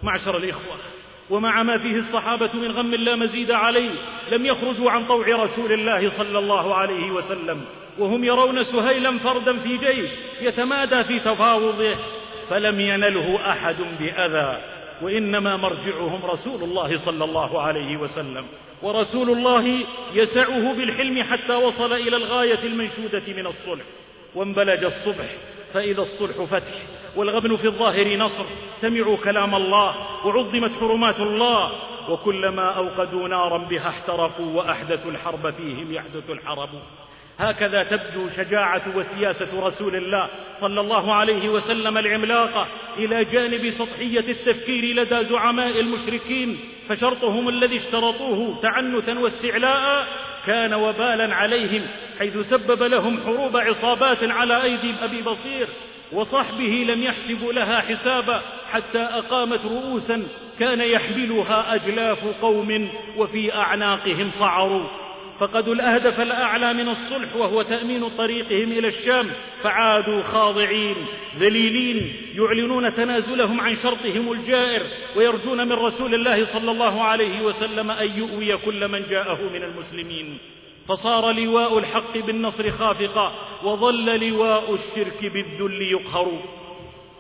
معشر الإخوة ومع ما فيه الصحابة من غم لا مزيد عليه لم يخرجوا عن طوع رسول الله صلى الله عليه وسلم وهم يرون سهيلا فردا في جيش يتمادى في تفاوضه فلم ينله أحد بأذى. وإنما مرجعهم رسول الله صلى الله عليه وسلم. ورسول الله يسعه بالحلم حتى وصل إلى الغاية المنشودة من الصلح. وانبلج الصبح فإذا الصلح فتح والغبن في الظاهر نصر. سمعوا كلام الله وعظمت حرمات الله. وكلما أوقدوا نارا بها احترقوا وأحدثوا الحرب فيهم يحدث الحرب. هكذا تبدو شجاعة وسياسة رسول الله صلى الله عليه وسلم العملاقة إلى جانب سطحية التفكير لدى زعماء المشركين فشرطهم الذي اشترطوه تعنتا واستعلاء كان وبالا عليهم حيث سبب لهم حروب عصابات على أيدي أبي بصير وصحبه لم يحسبوا لها حسابا حتى أقامت رؤوسا كان يحملها أجلاف قوم وفي أعناقهم صعروا. فقدوا الأهدف الأعلى من الصلح وهو تأمين طريقهم إلى الشام. فعادوا خاضعين ذليلين يعلنون تنازلهم عن شرطهم الجائر ويرجون من رسول الله صلى الله عليه وسلم أن يؤوي كل من جاءه من المسلمين. فصار لواء الحق بالنصر خافقا وظل لواء الشرك بالذل يقهر.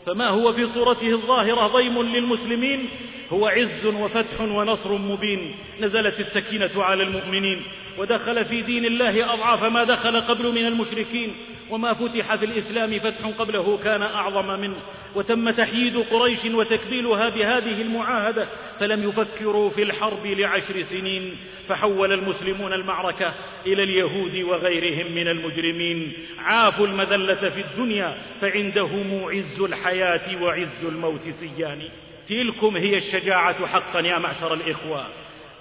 فما هو في صورته الظاهرة ضيم للمسلمين؟ هو عز وفتح ونصر مبين. نزلت السكينة على المؤمنين. ودخل في دين الله أضعاف ما دخل قبل من المشركين. وما فتح في الإسلام فتح قبله كان أعظم منه وتم تحييد قريش وتكبيلها بهذه المعاهدة فلم يفكروا في الحرب لعشر سنين فحول المسلمون المعركة إلى اليهود وغيرهم من المجرمين. عافوا المذلة في الدنيا فعندهم عز الحياة وعز الموت سيان. تلكم هي الشجاعة حقا يا معشر الإخوة.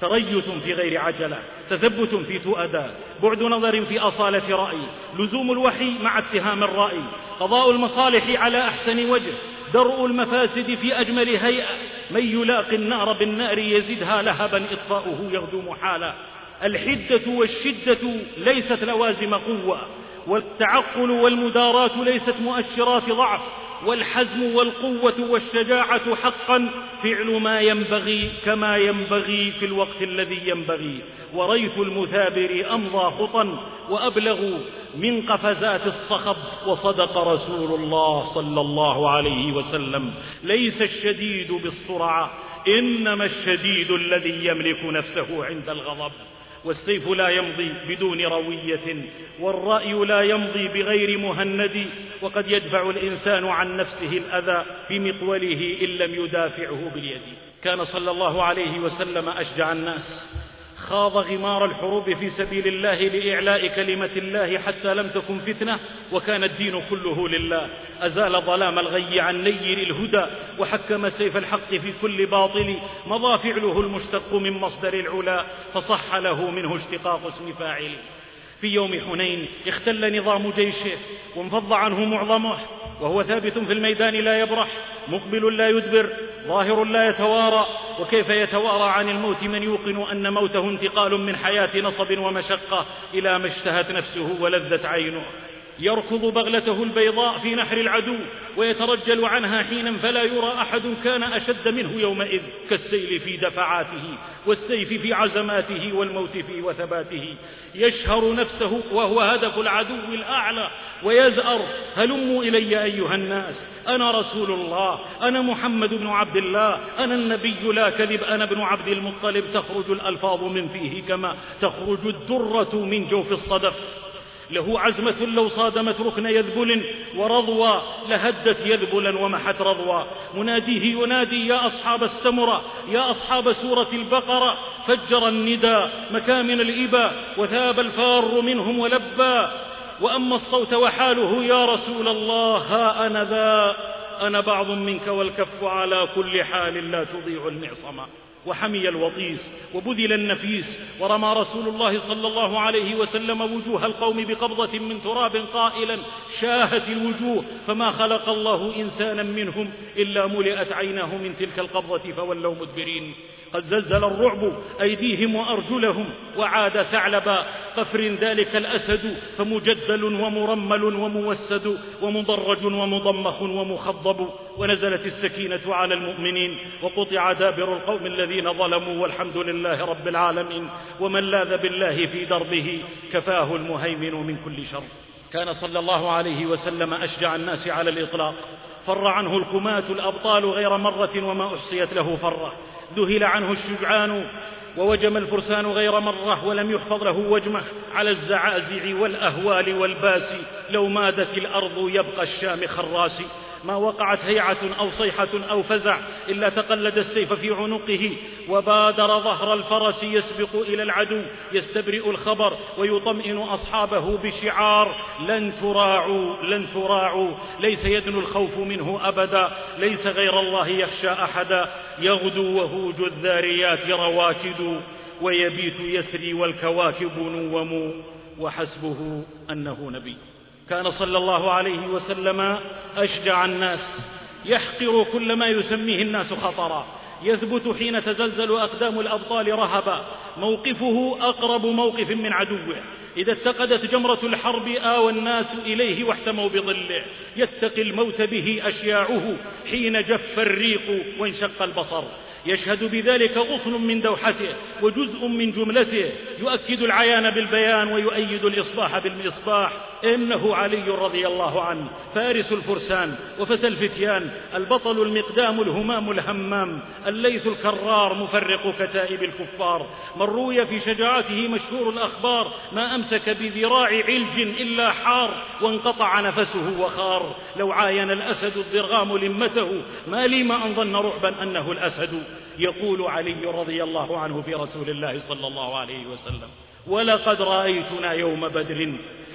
تريث في غير عجلة تثبت في تؤدى بعد نظر في أصالة رأي لزوم الوحي مع اتهام الرأي قضاء المصالح على أحسن وجه درء المفاسد في أجمل هيئة من يلاقي النار بالنار يزدها لهبا إطفاؤه يغدو محالا. الحدة والشدة ليست لوازم قوة والتعقل والمداراة ليست مؤشرات ضعف والحزم والقوة والشجاعة حقا فعل ما ينبغي كما ينبغي في الوقت الذي ينبغي. وريث المثابر أمضى خطا وأبلغ من قفزات الصخب وصدق رسول الله صلى الله عليه وسلم. ليس الشديد بالسرعة إنما الشديد الذي يملك نفسه عند الغضب. والسيف لا يمضي بدون روية والرأي لا يمضي بغير مهند وقد يدفع الإنسان عن نفسه الأذى بمقوله إن لم يدافعه باليد. كان صلى الله عليه وسلم أشجع الناس خاض غمار الحروب في سبيل الله لإعلاء كلمة الله حتى لم تكن فتنة وكان الدين كله لله. أزال ظلام الغي عن نير الهدى وحكم سيف الحق في كل باطل. مضى فعله المشتق من مصدر العلا فصح له منه اشتقاق اسم فاعل. في يوم حنين اختل نظام جيشه وانفض عنه معظمه. وهو ثابت في الميدان لا يبرح مقبل لا يدبر ظاهر لا يتوارى. وكيف يتوارى عن الموت من يوقن أن موته انتقال من حياة نصب ومشقة إلى ما اشتهت نفسه ولذت عينه. يركض بغلته البيضاء في نحر العدو ويترجل عنها حينا فلا يرى أحد كان أشد منه يومئذ كالسيل في دفعاته والسيف في عزماته والموت في وثباته. يشهر نفسه وهو هدف العدو الأعلى ويزأر هلموا إلي أيها الناس أنا رسول الله أنا محمد بن عبد الله أنا النبي لا كذب أنا ابن عبد المطلب تخرج الألفاظ من فيه كما تخرج الدرة من جوف الصدف له عزمة لو صادمت ركن يذبل ورضوى لهدت يذبلا ومحت رضوى. مناديه ينادي يا أصحاب السمرة يا أصحاب سورة البقرة فجر الندى مكامن الإبا وثاب الفار منهم ولبى وأما الصوت وحاله يا رسول الله ها أنا ذا أنا بعض منك والكف على كل حال لا تضيع المعصمة. وحمي الوطيس وبذل النفيس ورمى رسول الله صلى الله عليه وسلم وجوه القوم بقبضة من تراب قائلا شاهت الوجوه فما خلق الله إنسانا منهم إلا ملئت عيناه من تلك القبضة فولوا مدبرين. قد زلزل الرعب أيديهم وأرجلهم وعاد ثعلبا قفر ذلك الأسد فمجدل ومرمل وموسد ومضرج ومضمخ ومخضب ونزلت السكينة على المؤمنين وقطع دابر القوم الذين ظلموا والحمد لله رب العالمين ومن لاذ بالله في دربه كفاه المهيمن من كل شر. كان صلى الله عليه وسلم أشجع الناس على الإطلاق فر عنه الكماة الأبطال غير مرة وما أحصيت له فرة. ذهل عنه الشجعان ووجم الفرسان غير مرة ولم يحفظ له وجمة. على الزعازع والأهوال والباس لو مادت الأرض يبقى الشام خراس. ما وقعت هيعة أو صيحة أو فزع إلا تقلد السيف في عنقه وبادر ظهر الفرس يسبق إلى العدو يستبرئ الخبر ويطمئن أصحابه بشعار. لن تراعوا لن تراعوا. ليس يدنو الخوف منه أبدا. ليس غير الله يخشى أحدا. يغدو وهوج الذاريات رواكد ويبيت يسري والكواكب نوم. وحسبه أنه نبي. كان صلى الله عليه وسلم أشجع الناس يحقر كل ما يسميه الناس خطرا. يثبت حين تزلزل أقدام الأبطال رهبا. موقفه أقرب موقف من عدوه. إذا اتقدت جمرة الحرب آوى الناس إليه واحتموا بظله. يتقي الموت به أشياعه حين جف الريق وانشق البصر. يشهد بذلك غصن من دوحته وجزء من جملته. يؤكد العيان بالبيان ويؤيد الإصباح بالمصباح. إنه علي رضي الله عنه. فارس الفرسان وفتى الفتيان. البطل المقدام الهمام الهمام. الليث الكرار مفرق كتائب الكفار. من روي في شجاعته مشهور الأخبار ما أمسك بذراع علج إلا حار وانقطع نفسه وخار. لو عاين الأسد الضرغام لمته ما لي ما أن ظن رعبا أنه الأسد. يقول علي رضي الله عنه في رسول الله صلى الله عليه وسلم. ولقد رأيتنا يوم بدر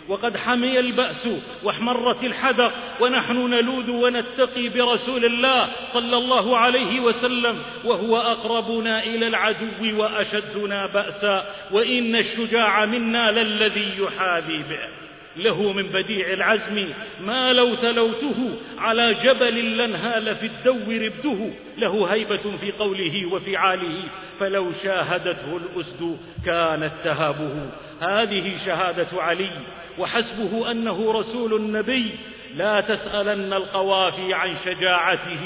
وقد حمي البأس واحمرت الحدق ونحن نلوذ ونتقي برسول الله صلى الله عليه وسلم وهو أقربنا إلى العدو وأشدنا بأسا وإن الشجاع منا للذي يحاذي به. له من بديع العزم ما لو تلوته على جبل لانهال في الدو ربده. له هيبة في قوله وفعاله فلو شاهدته الأسد كانت تهابه. هذه شهادة علي وحسبه أنه رسول النبي. لا تسألن القوافي عن شجاعته.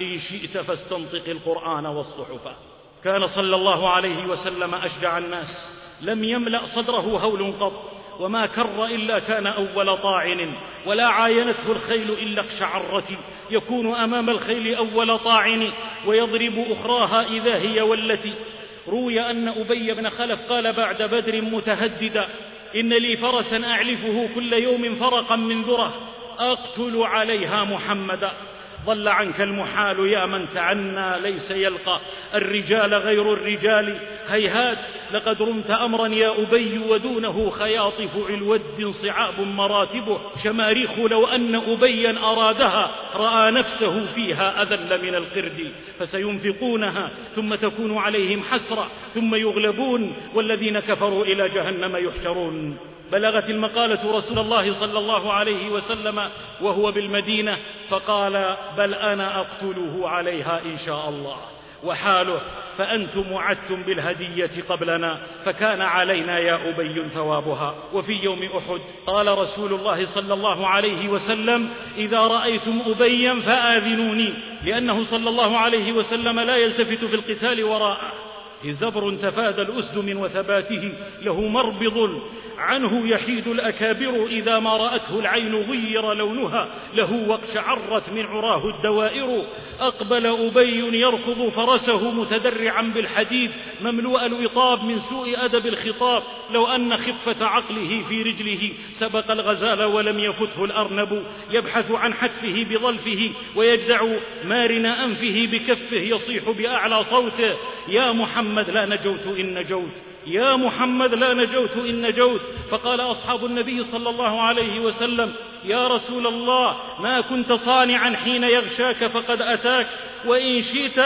إن شئت فاستنطق القرآن والصحف. كان صلى الله عليه وسلم أشجع الناس. لم يملأ صدره هول قط. وما كر إلا كان أول طاعن ولا عاينته الخيل إلا اقشعرت يكون أمام الخيل أول طاعن ويضرب أخراها إذا هي والتي روي أن أبي بن خلف قال بعد بدر متهددا إن لي فرسا أعلفه كل يوم فرقا من ذرة أقتل عليها محمدا. ضل عنك المحال يا من تعنى ليس يلقى. الرجال غير الرجال. هيهات لقد رمت أمرا يا أبي ودونه خياطف علود صعاب مراتبه. شماريخ لو أن أبيا أرادها رأى نفسه فيها أذل من القرد. فسينفقونها ثم تكون عليهم حسرة ثم يغلبون والذين كفروا إلى جهنم يحشرون. بلغت المقالة رسول الله صلى الله عليه وسلم وهو بالمدينة فقال بل أنا أقتله عليها إن شاء الله. وحاله فأنتم وعدتم بالهدية قبلنا فكان علينا يا أبي ثوابها. وفي يوم أحد قال رسول الله صلى الله عليه وسلم إذا رأيتم أبيا فآذنوني لأنه صلى الله عليه وسلم لا يلتفت في القتال وراءه. زبر تفادى الأسد من وثباته له مربض عنه يحيد الأكابر إذا ما رأته العين غير لونها له واقشعرت من عراه الدوائر. أقبل أبي يركض فرسه متدرعا بالحديد مملوء الوطاب من سوء أدب الخطاب. لو أن خفة عقله في رجله سبق الغزال ولم يفته الأرنب. يبحث عن حتفه بظلفه ويجزع مارن أنفه بكفه يصيح بأعلى صوته. يا محمد لا نجوت إن نجوت. يا محمد لا نجوت إن نجوت. فقال أصحاب النبي صلى الله عليه وسلم يا رسول الله ما كنت صانعا حين يغشاك فقد أتاك. وإن شئت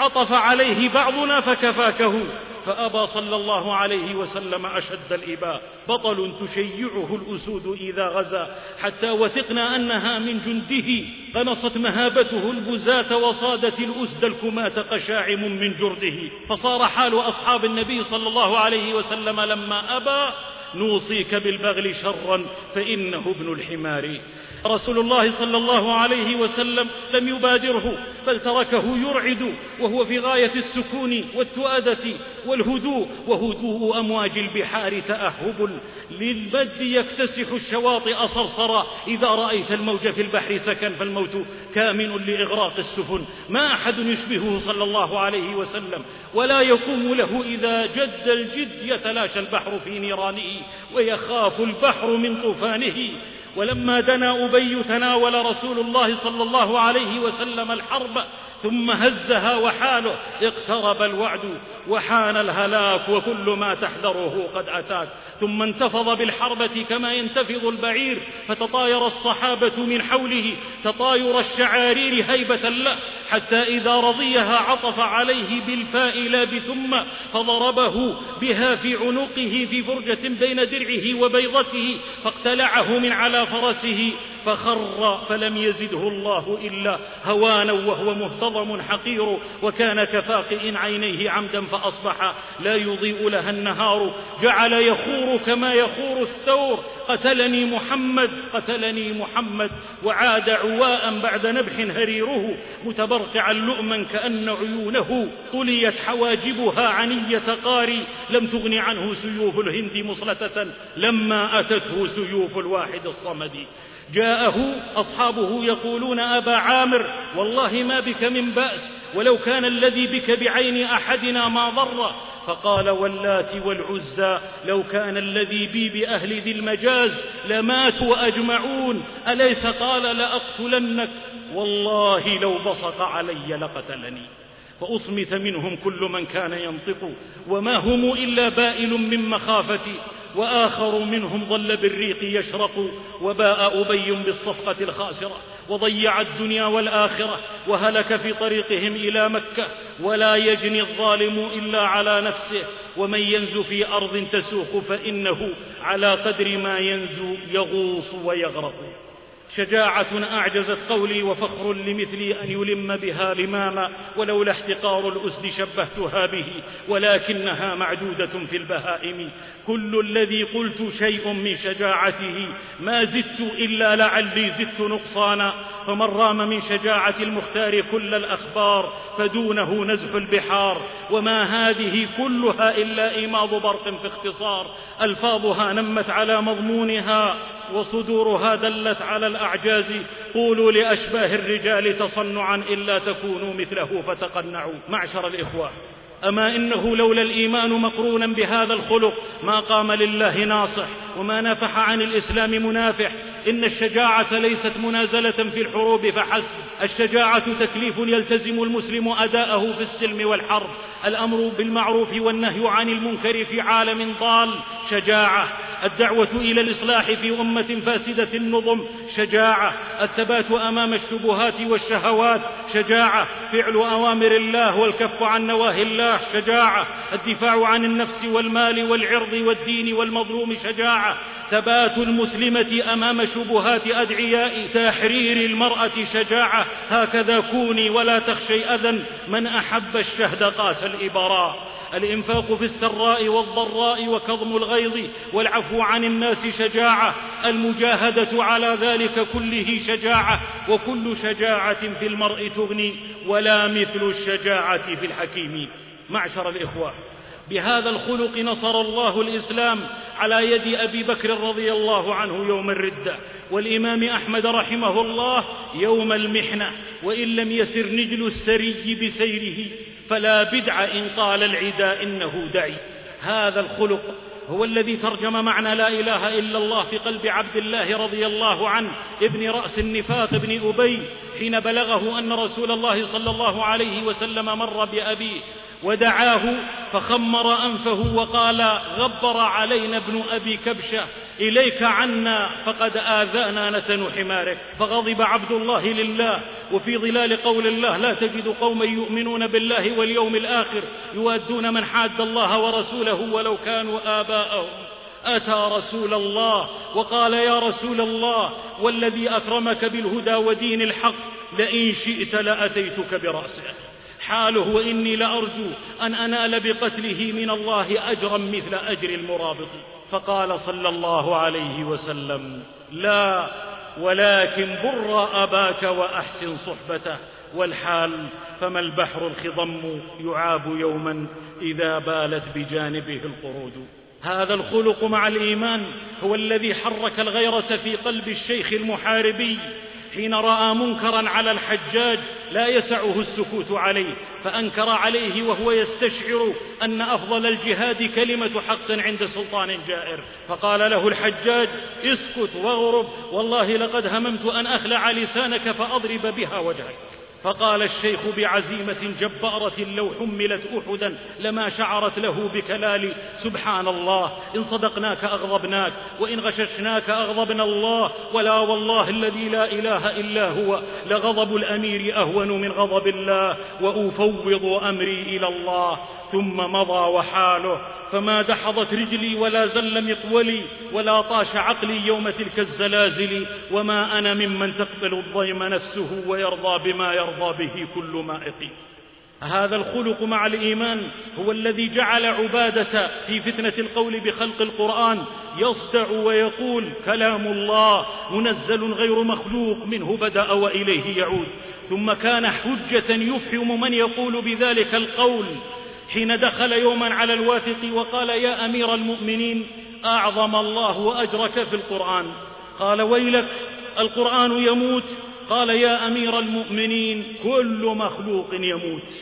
عطف عليه بعضنا فكفاكه. فأبى صلى الله عليه وسلم أشد الإباء. بطل تشيعه الأسود إذا غزا. حتى وثقنا أنها من جنده. قنصت مهابته البزاة وصادت الأسد الكماة قشاعم من جرده. فصار حال أصحاب النبي صلى الله عليه وسلم لما أبى نوصيك بالبغل شرا فإنه ابن الحمار. رسول الله صلى الله عليه وسلم لم يبادره بل تركه يرعد وهو في غاية السكون والتؤدة والهدوء وهدوء أمواج البحار تأهب للبد يكتسح الشواطئ صرصرا. إذا رأيت الموج في البحر سكن فالموت كامن لإغراق السفن. ما أحد يشبهه صلى الله عليه وسلم ولا يقوم له إذا جد الجد يتلاشى البحر في نيرانه ويخاف البحر من طوفانه. ولما دنا أبي تناول رسول الله صلى الله عليه وسلم الحرب ثم هزها وحاله. اقترب الوعد وحان الهلاك وكل ما تحذره قد أتاك. ثم انتفض بالحربة كما ينتفض البعير. فتطاير الصحابة من حوله. تطاير الشعارير هيبة له. حتى إذا رضيها عطف عليه بالفاء لا بثم. فضربه بها في عنقه في فرجة بين درعه وبيضته. فاقتلعه من على فرسه. فخر فلم يزده الله إلا هوانا وهو مهتضم حقير وكان كفاقئ عينيه عمدا فأصبح لا يضيء لها النهار. جعل يخور كما يخور الثور. قتلني محمد قتلني محمد. وعاد عواء بعد نبح هريره متبرقعا لؤما كأن عيونه طليت حواجبها عنية قاري. لم تغن عنه سيوف الهند مصلتة لما أتته سيوف الواحد الصمد. جاءه أصحابه يقولون أبا عامر والله ما بك من بأس ولو كان الذي بك بعين أحدنا ما ضر. فقال واللات والعزى لو كان الذي بي بأهل ذي المجاز لماتوا أجمعون. أليس قال لأقتلنك؟ والله لو بصق علي لقتلني. فأصمت منهم كل من كان ينطق وما هم إلا بائل من مخافتي وآخر منهم ظل بالريق يشرق وباء أبي بالصفقة الخاسرة وضيع الدنيا والآخرة وهلك في طريقهم إلى مكة ولا يجني الظالم إلا على نفسه ومن ينزو في أرض تسوق فإنه على قدر ما ينزو يغوص ويغرق. شجاعة أعجزت قولي وفخر لمثلي أن يلم بها لماما ولولا احتقار الأسد شبهتها به ولكنها معدودة في البهائم. كل الذي قلت شيء من شجاعته ما زدت إلا لعلي زدت نقصانا. فمن رام من شجاعة المختار كل الأخبار فدونه نزح البحار. وما هذه كلها إلا إيماض برق في اختصار. ألفاظها نمت على مضمونها. وصدورها دلت على الأعجاز قولوا لأشباه الرجال تصنعا إلا تكونوا مثله فتقنعوا. معشر الإخوة. أما إنه لولا الإيمان مقرونا بهذا الخلق ما قام لله ناصح وما نفح عن الإسلام منافح. إن الشجاعة ليست منازلة في الحروب فحسب. الشجاعة تكليف يلتزم المسلم أداءه في السلم والحرب. الأمر بالمعروف والنهي عن المنكر في عالم ضال. شجاعة. الدعوة إلى الإصلاح في أمة فاسدة النظم. شجاعة. الثبات أمام الشبهات والشهوات. شجاعة. فعل أوامر الله والكف عن نواهي الله. شجاعة الدفاع عن النفس والمال والعرض والدين والمظلوم شجاعة. ثبات المسلمة أمام شبهات أدعياء تحرير المرأة شجاعة. هكذا كوني ولا تخشي أذى من أحب الشهد قاس الإبراء. الإنفاق في السراء والضراء وكظم الغيظ والعفو عن الناس شجاعة. المجاهدة على ذلك كله شجاعة. وكل شجاعة في المرء تغني ولا مثل الشجاعة في الحكيم. معشر الإخوة. بهذا الخلق نصر الله الإسلام على يد أبي بكر رضي الله عنه يوم الردة. والإمام أحمد رحمه الله يوم المحنة. وإن لم يسر نجل السري بسيره فلا بدع إن قال العدا إنه دعي. هذا الخلق هو الذي ترجم معنى لا إله إلا الله في قلب عبد الله رضي الله عنه ابن رأس النفاق ابن أبي حين بلغه أن رسول الله صلى الله عليه وسلم مر بأبيه ودعاه فخمر أنفه وقال غبر علينا ابن أبي كبشة إليك عنا فقد آذانا نتن حمارك فغضب عبد الله لله وفي ظلال قول الله لا تجد قوما يؤمنون بالله واليوم الآخر يوادون من حاد الله ورسوله ولو كانوا آباءهم أتى رسول الله وقال يا رسول الله والذي أكرمك بالهدى ودين الحق لئن شئت لأتيتك برأسه. حاله وإني لأرجو أن أنال بقتله من الله أجرا مثل أجر المرابط. فقال صلى الله عليه وسلم لا ولكن بر أباك وأحسن صحبته. والحال فما البحر الخضم يعاب يوما إذا بالت بجانبه القرود. هذا الخلق مع الإيمان هو الذي حرك الغيرة في قلب الشيخ المحاربي. حين رأى منكرا على الحجاج لا يسعه السكوت عليه فأنكر عليه وهو يستشعر أن أفضل الجهاد كلمة حق عند سلطان جائر. فقال له الحجاج اسكت واغرب والله لقد هممت أن أخلع لسانك فأضرب بها وجهك. فقال الشيخ بعزيمة جبارة لو حملت أحدا لما شعرت له بكلال سبحان الله إن صدقناك أغضبناك وإن غششناك أغضبنا الله ولا والله الذي لا إله إلا هو لغضب الأمير أهون من غضب الله وأفوض أمري إلى الله ثم مضى وحاله فما دحضت رجلي ولا زل مطولي ولا طاش عقلي يوم تلك الزلازل وما أنا ممن تقبل الضيم نفسه ويرضى بما يرضى. به كل مائق هذا الخلق مع الإيمان هو الذي جعل عبادة في فتنة القول بخلق القرآن يصدع ويقول كلام الله منزل غير مخلوق منه بدأ وإليه يعود. ثم كان حجة يفهم من يقول بذلك القول. حين دخل يوما على الواثق وقال يا أمير المؤمنين أعظم الله اجرك في القرآن. قال ويلك القرآن يموت قال يا أمير المؤمنين كل مخلوق يموت.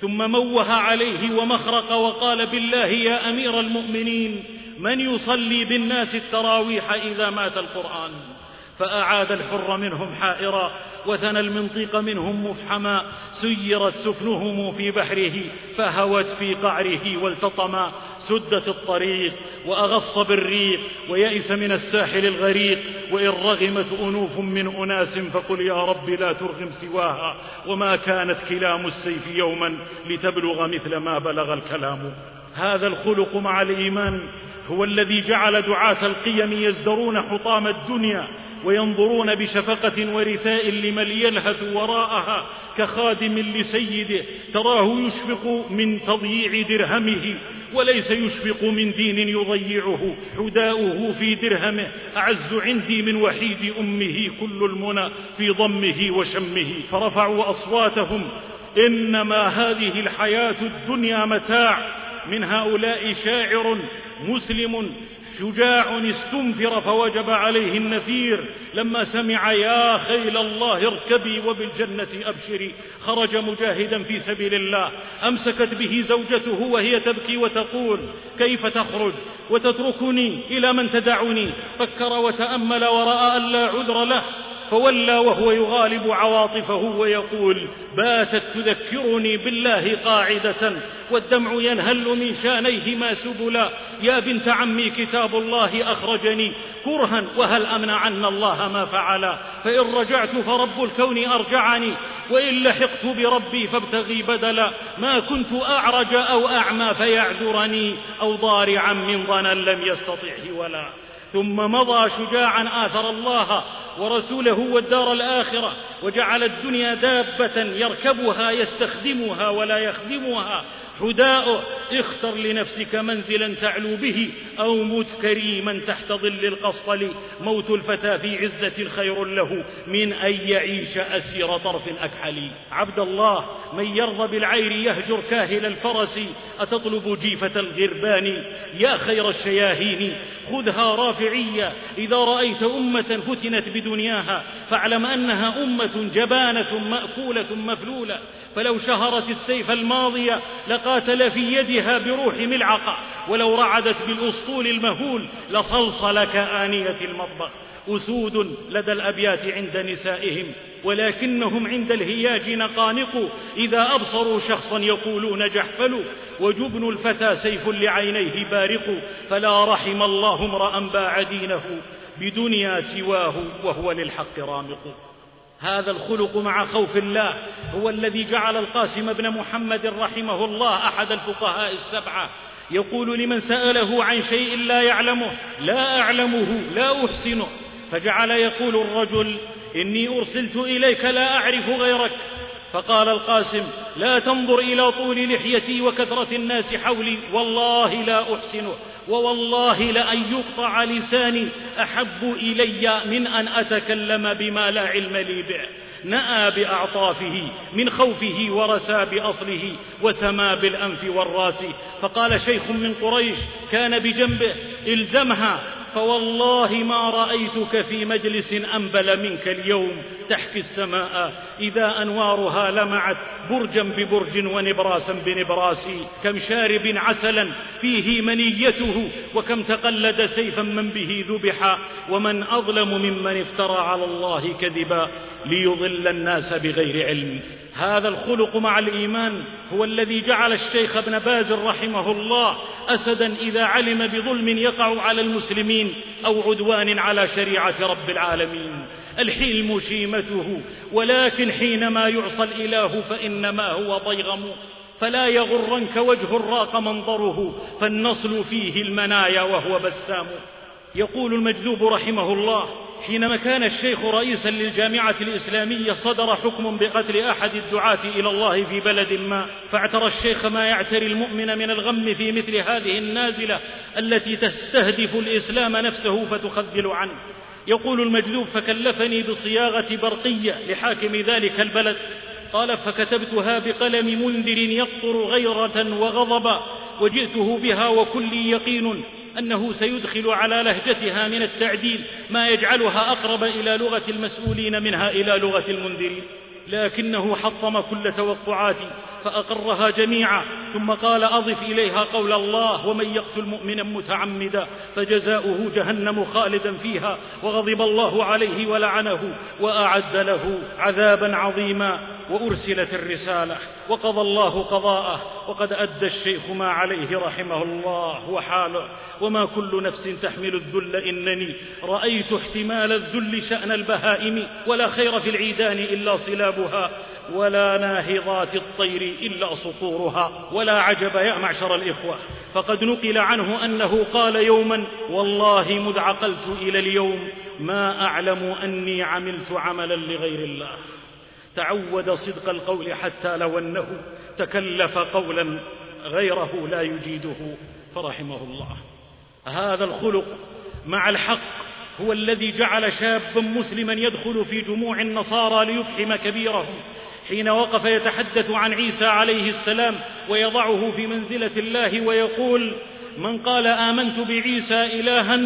ثم موه عليه ومخرق وقال بالله يا أمير المؤمنين من يصلي بالناس التراويح إذا مات القرآن؟ فأعاد الحر منهم حائرا وثنى المنطق منهم مفحما سيرت سفنهم في بحره فهوت في قعره والتطما. سدت الطريق وأغص بالريق ويئس من الساحل الغريق. وإن رغمت أنوف من أناس فقل يا رب لا ترغم سواها. وما كانت كلام السيف يوما لتبلغ مثل ما بلغ الكلام. هذا الخلق مع الإيمان هو الذي جعل دعاة القيم يزدرون حطام الدنيا وينظرون بشفقة ورثاء لمن يلهث وراءها كخادم لسيده تراه يشفق من تضييع درهمه وليس يشفق من دين يضيعه حداؤه في درهمه أعز عندي من وحيد أمه كل المنى في ضمه وشمه فرفعوا أصواتهم إنما هذه الحياة الدنيا متاع من هؤلاء شاعر مسلم شجاع استنفر فوجب عليه النفير. لما سمع يا خيل الله اركبي وبالجنة أبشري خرج مجاهدا في سبيل الله. أمسكت به زوجته وهي تبكي وتقول كيف تخرج؟ وتتركني إلى من تدعني فكر وتأمل ورأى أن لا عذر له. فولى وهو يغالب عواطفه ويقول باتت تذكرني بالله قاعدة والدمع ينهل من شانيهما سبلا. يا بنت عمي كتاب الله أخرجني. كرها وهل أمنعن الله ما فعلا؟ فإن رجعت فرب الكون أرجعني وإن لحقت بربي فابتغي بدلا. ما كنت أعرج أو أعمى فيعذرني أو ضارعا من ضنا لم يستطعه ولا. ثم مضى شجاعا آثر الله ورسوله والدار الآخرة وجعل الدنيا دابة يركبها يستخدمها ولا يخدمها. حداء اختر لنفسك منزلا تعلو به أو مت كريما تحت ظل القصطل موت الفتى في عزة خير له من أن يعيش أسير طرف أكحل. عبد الله من يرضى بالعير يهجر كاهل الفرس. أتطلب جيفة الغربان؟ يا خير الشياهين خذها رافعية. إذا رأيت أمة فتنت بدنياها فاعلم أنها أمة جبانة مأكولة مفلولة. فلو شهرت السيف الماضي لقاتل في يدها بروح ملعقة ولو رعدت بالأسطول المهول لصلصل كآنية المطبخ. أسود لدى الأبيات عند نسائهم ولكنهم عند الهياج نقانق. إذا أبصروا شخصا يقولون جحفل وجبن الفتى سيف لعينيه بارق. فلا رحم الله امرأ باع دينه بدنيا سواه وهو للحق رامق. هذا الخلق مع خوف الله هو الذي جعل القاسم بن محمد رحمه الله أحد الفقهاء السبعة. يقول لمن سأله عن شيء لا يعلمه لا أعلمه لا أحسنه. فجعل يقول الرجل إني أرسلت إليك لا أعرف غيرك. فقال القاسم لا تنظر إلى طول لحيتي وكثرة الناس حولي. والله لا أحسنه. ووالله لأن يقطع لساني. أحب إلي من أن أتكلم بما لا علم لي به. نأى بأعطافه من خوفه ورسى بأصله وسما بالأنف والراس. فقال شيخ من قريش كان بجنبه. الزمها فوالله ما رأيتك في مجلس أنبل منك اليوم تحكي السماء. إذا أنوارها لمعت برجا ببرج ونبراسا بنبراس. كم شارب عسلا فيه منيته وكم تقلد سيفا من به ذبحا. ومن أظلم ممن افترى على الله كذبا ليضل الناس بغير علم. هذا الخلق مع الإيمان هو الذي جعل الشيخ ابن باز رحمه الله أسدا إذا علم بظلم يقع على المسلمين أو عدوان على شريعة رب العالمين. الحلم شيمته ولكن حينما يعصى الإله فإنما هو ضيغم. فلا يغرنك وجه راق منظره فالنصل فيه المنايا وهو بسام. يقول المجذوب رحمه الله حينما كان الشيخ رئيسا للجامعة الإسلامية صدر حكم بقتل أحد الدعاة إلى الله في بلد ما فاعترى الشيخ ما يعتري المؤمن من الغم في مثل هذه النازلة التي تستهدف الإسلام نفسه فتخذل عنه. يقول المجذوب فكلفني بصياغة برقية لحاكم ذلك البلد. قال فكتبتها بقلم منذر يقطر غيرة وغضبا وجئته بها وكلي يقين أنه سيدخل على لهجتها من التعديل ما يجعلها أقرب إلى لغة المسؤولين منها إلى لغة المنذرين. لكنه حطم كل توقعاتي فأقرها جميعا ثم قال أضف إليها قول الله ومن يقتل مؤمنا متعمدا فجزاؤه جهنم خالدا فيها وغضب الله عليه ولعنه وأعد له عذابا عظيما. وأرسلت الرسالة وقضى الله قضاءه وقد أدى الشيخ ما عليه رحمه الله وحاله. وما كل نفس تحمل الذل إنني رأيت احتمال الذل شأن البهائم ولا خير في العيدان إلا صلابها ولا ناهضات الطير إلا صقورها ولا عجب يا معشر الإخوة. فقد نقل عنه أنه قال يوما والله مذ عقلت إلى اليوم ما أعلم أني عملت عملا لغير الله. تعود صدق القول حتى لو أنه تكلف قولا غيره لا يجيده فرحمه الله. هذا الخلق مع الحق هو الذي جعل شابا مسلما يدخل في جموع النصارى ليفحم كبيرهم حين وقف يتحدث عن عيسى عليه السلام ويضعه في منزلة الله ويقول من قال آمنت بعيسى إلها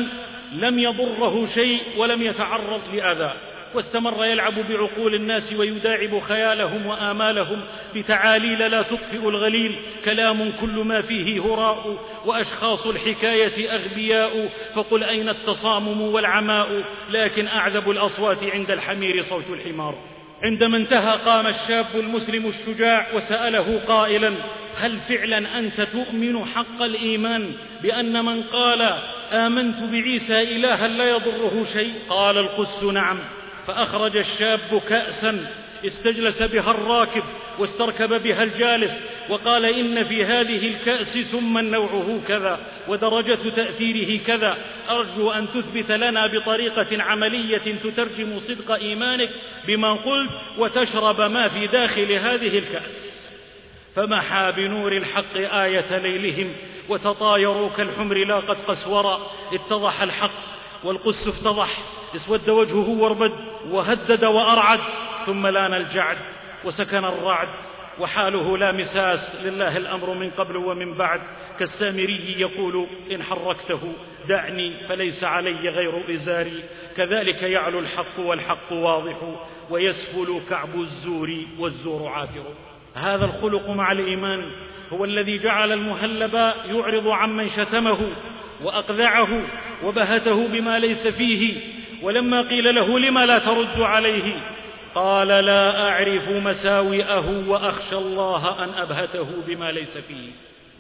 لم يضره شيء ولم يتعرض لأذى. واستمر يلعب بعقول الناس ويداعب خيالهم وآمالهم بتعاليل لا تطفئ الغليل. كلام كل ما فيه هراء وأشخاص الحكاية أغبياء. فقل أين التصامم والعماء؟ لكن أعذب الأصوات عند الحمير صوت الحمار. عندما انتهى قام الشاب المسلم الشجاع وسأله قائلا هل فعلا أنت تؤمن حق الإيمان بأن من قال آمنت بعيسى إلها لا يضره شيء؟ قال القس نعم. فأخرج الشاب كأسا استجلس بها الراكب واستركب بها الجالس وقال إن في هذه الكأس ثم نوعه كذا ودرجة تأثيره كذا. أرجو أن تثبت لنا بطريقة عملية تترجم صدق إيمانك بما قلت وتشرب ما في داخل هذه الكأس. فمحى بنور الحق آية ليلهم وتطايروا كالحمر لاقت قسورا. اتضح الحق والقس افتضح اسود وجهه واربد وهدد وأرعد ثم لأن الجعد وسكن الرعد وحاله لا مساس لله الأمر من قبل ومن بعد. كالسامري يقول إن حركته دعني فليس علي غير إزاري. كذلك يعلو الحق والحق واضح ويسفل كعب الزور والزور عاثر هذا الخلق مع الإيمان هو الذي جعل المهلب يعرض عمن شتمه وأقذعه وبهته بما ليس فيه ولما قيل له لم لا ترد عليه؟ قال لا أعرف مساوئه وأخشى الله أن أبهته بما ليس فيه.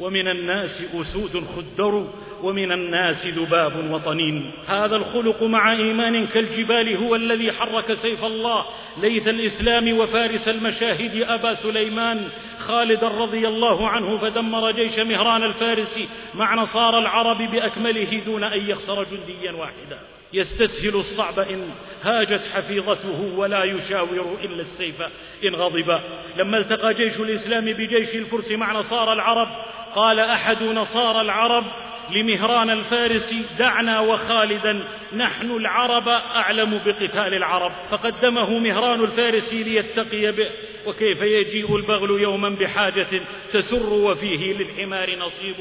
ومن الناس أسود خدر ومن الناس ذباب وطنين. هذا الخلق مع إيمان كالجبال هو الذي حرك سيف الله. ليث الإسلام وفارس المشاهد أبا سليمان خالدا رضي الله عنه فدمر جيش مهران الفارس مع نصارى العرب بأكمله دون أن يخسر جنديا واحدا. يستسهل الصعب إن هاجت حفيظته ولا يشاور إلا السيف. إن غضب. لما التقى جيش الإسلام بجيش الفرس مع نصارى العرب قال أحد نصارى العرب لمهران الفارس دعنا وخالدا نحن العرب أعلم بقتال العرب. فقدمه مهران الفارس ليتقي به. وكيف يجيء البغل يوما بحاجة تسر وفيه للحمار نصيب.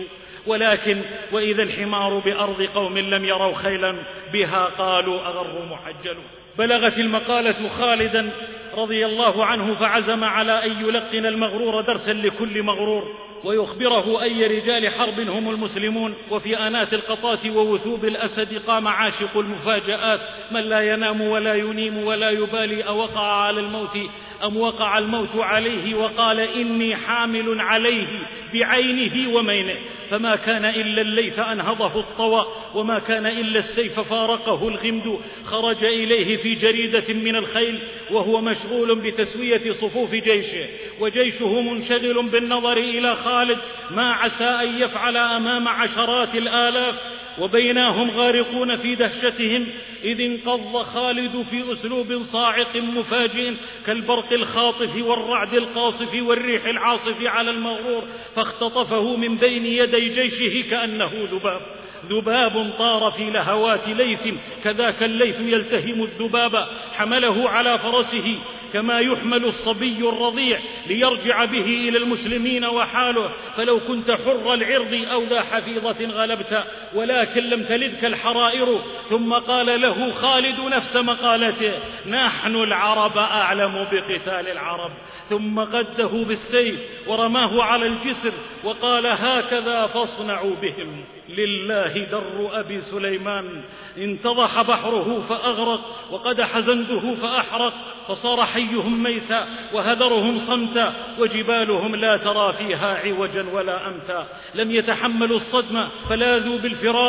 ولكن وإذا الحمار بأرض قوم لم يروا خيلا بها قالوا أغر محجل. بلغت المقالة خالدا رضي الله عنه فعزم على أن يلقن المغرور درسا لكل مغرور. ويخبره أي رجال حرب هم المسلمون وفي آنات القطاة ووثوب الأسد قام عاشق المفاجآت من لا ينام ولا ينيم ولا يبالي أوقع على الموت أم وقع الموت عليه وقال إني حامل عليه بعينه ومينه فما كان إلا الليث أنهضه الطوى وما كان إلا السيف فارقه الغمد خرج إليه في جريدة من الخيل وهو مشغول بتسوية صفوف جيشه وجيشه منشغل بالنظر إلى خالد ما عسى أن يفعل أمام عشرات الآلاف وبينهم غارقون في دهشتهم إذ انقض خالد في أسلوب صاعق مفاجئ كالبرق الخاطف والرعد القاصف والريح العاصف على المغرور فاختطفه من بين يدي جيشه كأنه ذباب. ذباب طار في لهوات ليث كذاك الليث يلتهم الذباب حمله على فرسه كما يحمل الصبي الرضيع ليرجع به إلى المسلمين وحاله. فلو كنت حر العرض أو ذا حفيظة غلبت ولا ولكن لم تلدك الحرائر. ثم قال له خالد نفس مقالته نحن العرب أعلم بقتال العرب. ثم قده بالسيف ورماه على الجسر وقال هكذا فاصنعوا بهم. لله در أبي سليمان. انتضح بحره فأغرق وقد حزنته فأحرق. فصار حيهم ميتا وهذرهم صمتا وجبالهم لا ترى فيها عوجا ولا أمتا. لم يتحملوا الصدمة فلاذوا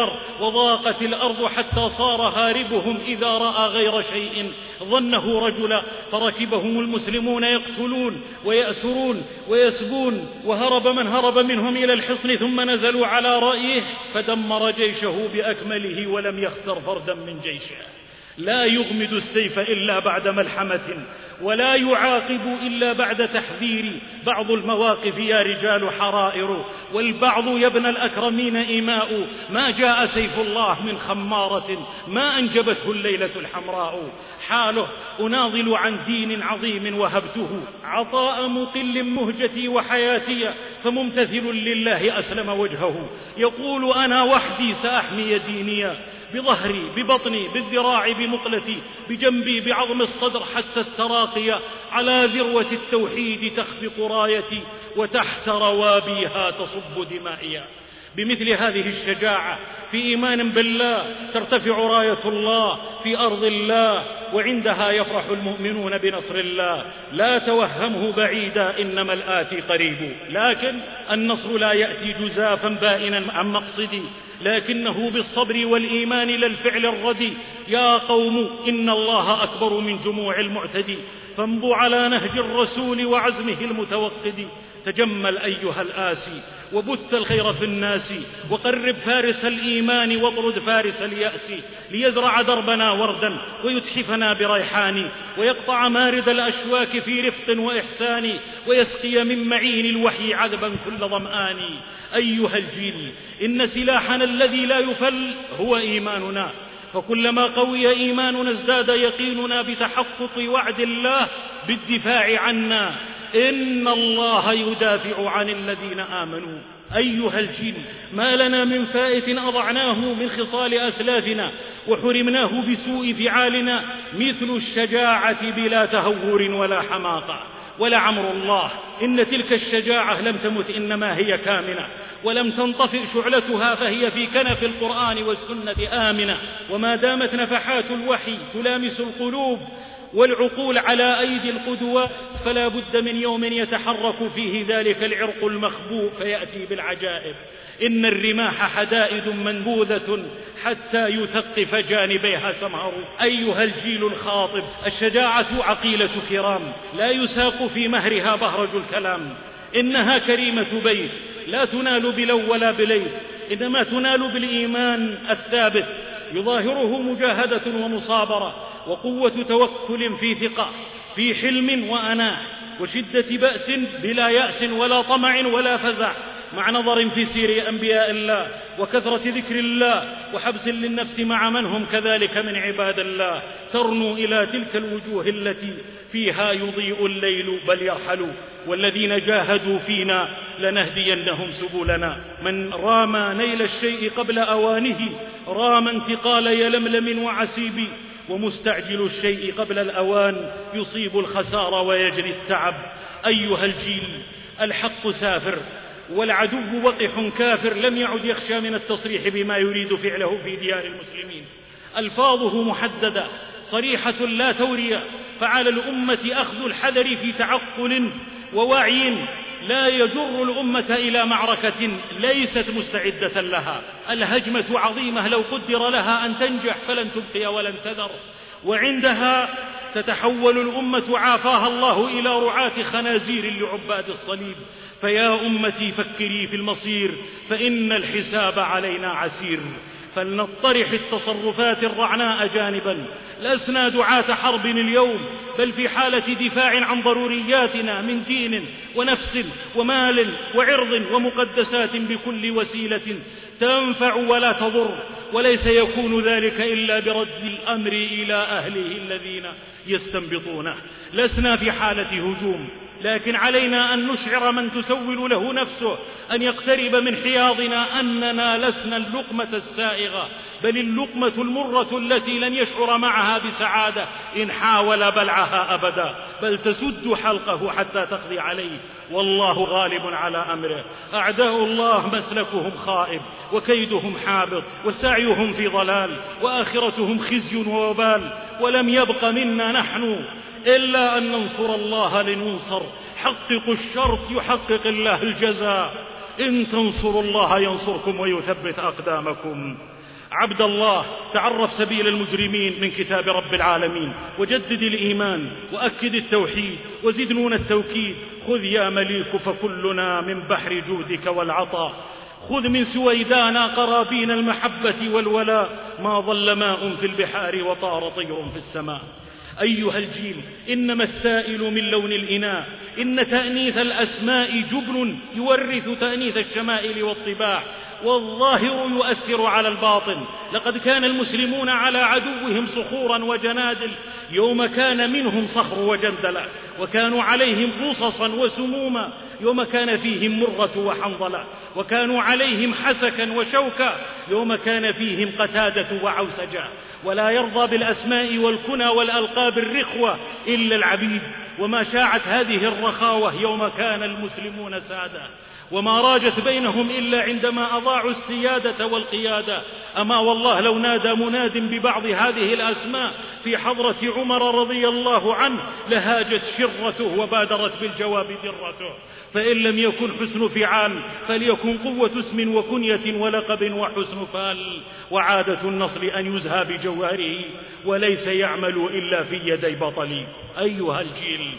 بالفرار وضاقت الأرض حتى صار هاربهم إذا رأى غير شيء. ظنه رجلا فركبهم المسلمون يقتلون ويأسرون ويسبون وهرب من هرب منهم إلى الحصن ثم نزلوا على رأيه فدمر جيشه بأكمله ولم يخسر فردا من جيشه. لا يغمد السيف إلا بعد ملحمة ولا يعاقب إلا بعد تحذير. بعض المواقف يا رجال حرائر والبعض يا ابن الأكرمين إيماء ما جاء سيف الله من خمارة ما أنجبته الليلة الحمراء. حاله أناضل عن دين عظيم وهبته. عطاء مقل مهجتي وحياتي فممتثل لله أسلم وجهه. يقول أنا وحدي سأحمي ديني بظهري ببطني بالذراع بمقلتي بجنبي بعظم الصدر حتى التراقي على ذروة التوحيد تخفق رايتي وتحت روابيها تصب دمائي بمثل هذه الشجاعة في إيمان بالله ترتفع راية الله في أرض الله وعندها يفرح المؤمنون بنصر الله. لا توهمه بعيدا إنما الآتي قريب. لكن النصر لا يأتي جزافا بائنا عن مقصدي. لكنه بالصبر والإيمان لا الفعل الردي يا قوم إن الله أكبر من جموع المعتدي. فامضوا على نهج الرسول وعزمه المتوقد. تجمل أيها الآسي وبث الخير في الناس وقرب فارس الإيمان واطرد فارس اليأس ليزرع دربنا وردا ويتحفنا بريحان ويقطع مارد الأشواك في رفق وإحسان ويسقي من معين الوحي عذبا كل ظمآن. أيها الجيل إن سلاحنا الذي لا يفل هو إيماننا فكلما قوي إيماننا ازداد يقيننا بتحقق وعد الله بالدفاع عنا. إن الله يدافع عن الذين آمنوا. أيها الجيل ما لنا من فائت أضعناه من خصال أسلافنا وحرمناه بسوء فعالنا مثل الشجاعة بلا تهور ولا حماقة. ولعمر الله إن تلك الشجاعة لم تمت إنما هي كامنة. ولم تنطفئ شعلتها فهي في كنف القرآن والسنة آمنة. وما دامت نفحات الوحي تلامس القلوب والعقول على أيدي القدوات فلا بد من يوم يتحرك فيه ذلك العرق المخبوء فيأتي بالعجائب. إن الرماح حدائد منبوذة حتى يثقف جانبيها سمهر. أيها الجيل الخاطب الشجاعة عقيلة كرام لا يساق في مهرها بهرج الكلام. إنها كريمة بيت لا تنال بلو ولا بليل إنما تنال بالإيمان الثابت. يظاهره مجاهدة ومصابرة وقوة توكل في ثقة في حلم وأناة وشدة بأس بلا يأس ولا طمع ولا فزع. مع نظر في سير أنبياء الله وكثرة ذكر الله وحبس للنفس مع من هم كذلك من عباد الله. ترنو إلى تلك الوجوه التي فيها يضيء الليل بل يرحل. والذين جاهدوا فينا لنهدينهم سبلنا. من رام نيل الشيء قبل أوانه رام انتقال يلملم وعسيب. ومستعجل الشيء قبل الأوان يصيب الخسار ويجري التعب. أيها الجيل الحق سافر. والعدو وقح كافر لم يعد يخشى من التصريح بما يريد فعله في ديار المسلمين. ألفاظه محددة صريحة لا تورية فعلى الأمة أخذ الحذر في تعقل ووعي لا يجر الأمة إلى معركة ليست مستعدة لها. الهجمة عظيمة لو قدر لها أن تنجح فلن تبقي ولن تذر. وعندها تتحول الأمة عافاها الله إلى رعاة خنازير لعباد الصليب. فيا أمتي فكري في المصير فإن الحساب علينا عسير. فلنطرح التصرفات الرعناء جانبا. لسنا دعاة حرب اليوم بل في حالة دفاع عن ضرورياتنا من دين ونفس ومال وعرض ومقدسات بكل وسيلة تنفع ولا تضر. وليس يكون ذلك إلا برد الأمر إلى أهله الذين يستنبطونه. لسنا في حالة هجوم. لكن علينا أن نشعر من تسول له نفسه أن يقترب من حياضنا أننا لسنا اللقمة السائغة. بل اللقمة المرة التي لن يشعر معها بسعادة إن حاول بلعها أبدا. بل تسد حلقه حتى تقضي عليه. والله غالب على أمره. أعداء الله مسلكهم خائب وكيدهم حابط وسعيهم في ضلال وآخرتهم خزي ووبال ولم يبق منا نحن إلا أن ننصر الله لننصر. حققوا الشرط يحقق الله الجزاء. إن تنصروا الله ينصركم ويثبت أقدامكم. عبد الله تعرف سبيل المجرمين من كتاب رب العالمين. وجدد الإيمان وأكد التوحيد وزد نون التوكيد. خذ يا مليك فكلنا من بحر جودك والعطاء. خذ من سويدانا قرابين المحبة والولاء. ما ضل ماء في البحار وطار طير في السماء. أيها الجيل إنما السائل من لون الإناء إن تأنيث الأسماء جبن يورث تأنيث الشمائل والطباع والظاهر يؤثر على الباطن. لقد كان المسلمون على عدوهم صخورا وجنادل يوم كان منهم صخر وجندلة وكانوا عليهم رصصا وسموما. يوم كان فيهم مرة وحنظلة وكانوا عليهم حسكا وشوكا يوم كان فيهم قتادة وعوسجا. ولا يرضى بالأسماء والكنى والألقاب الرخوة إلا العبيد. وما شاعت هذه الرخاوة يوم كان المسلمون سادة وما راجت بينهم إلا عندما أضاعوا السيادة والقيادة. أما والله لو نادى مناد ببعض هذه الأسماء في حضرة عمر رضي الله عنه لهاجت شرته وبادرت بالجواب درته. فإن لم يكن حسن فعال فليكن قوة اسم وكنية ولقب وحسن فال. وعادة النصر أن يزهى بجواره وليس يعمل إلا في يدي بطل أيها الجيل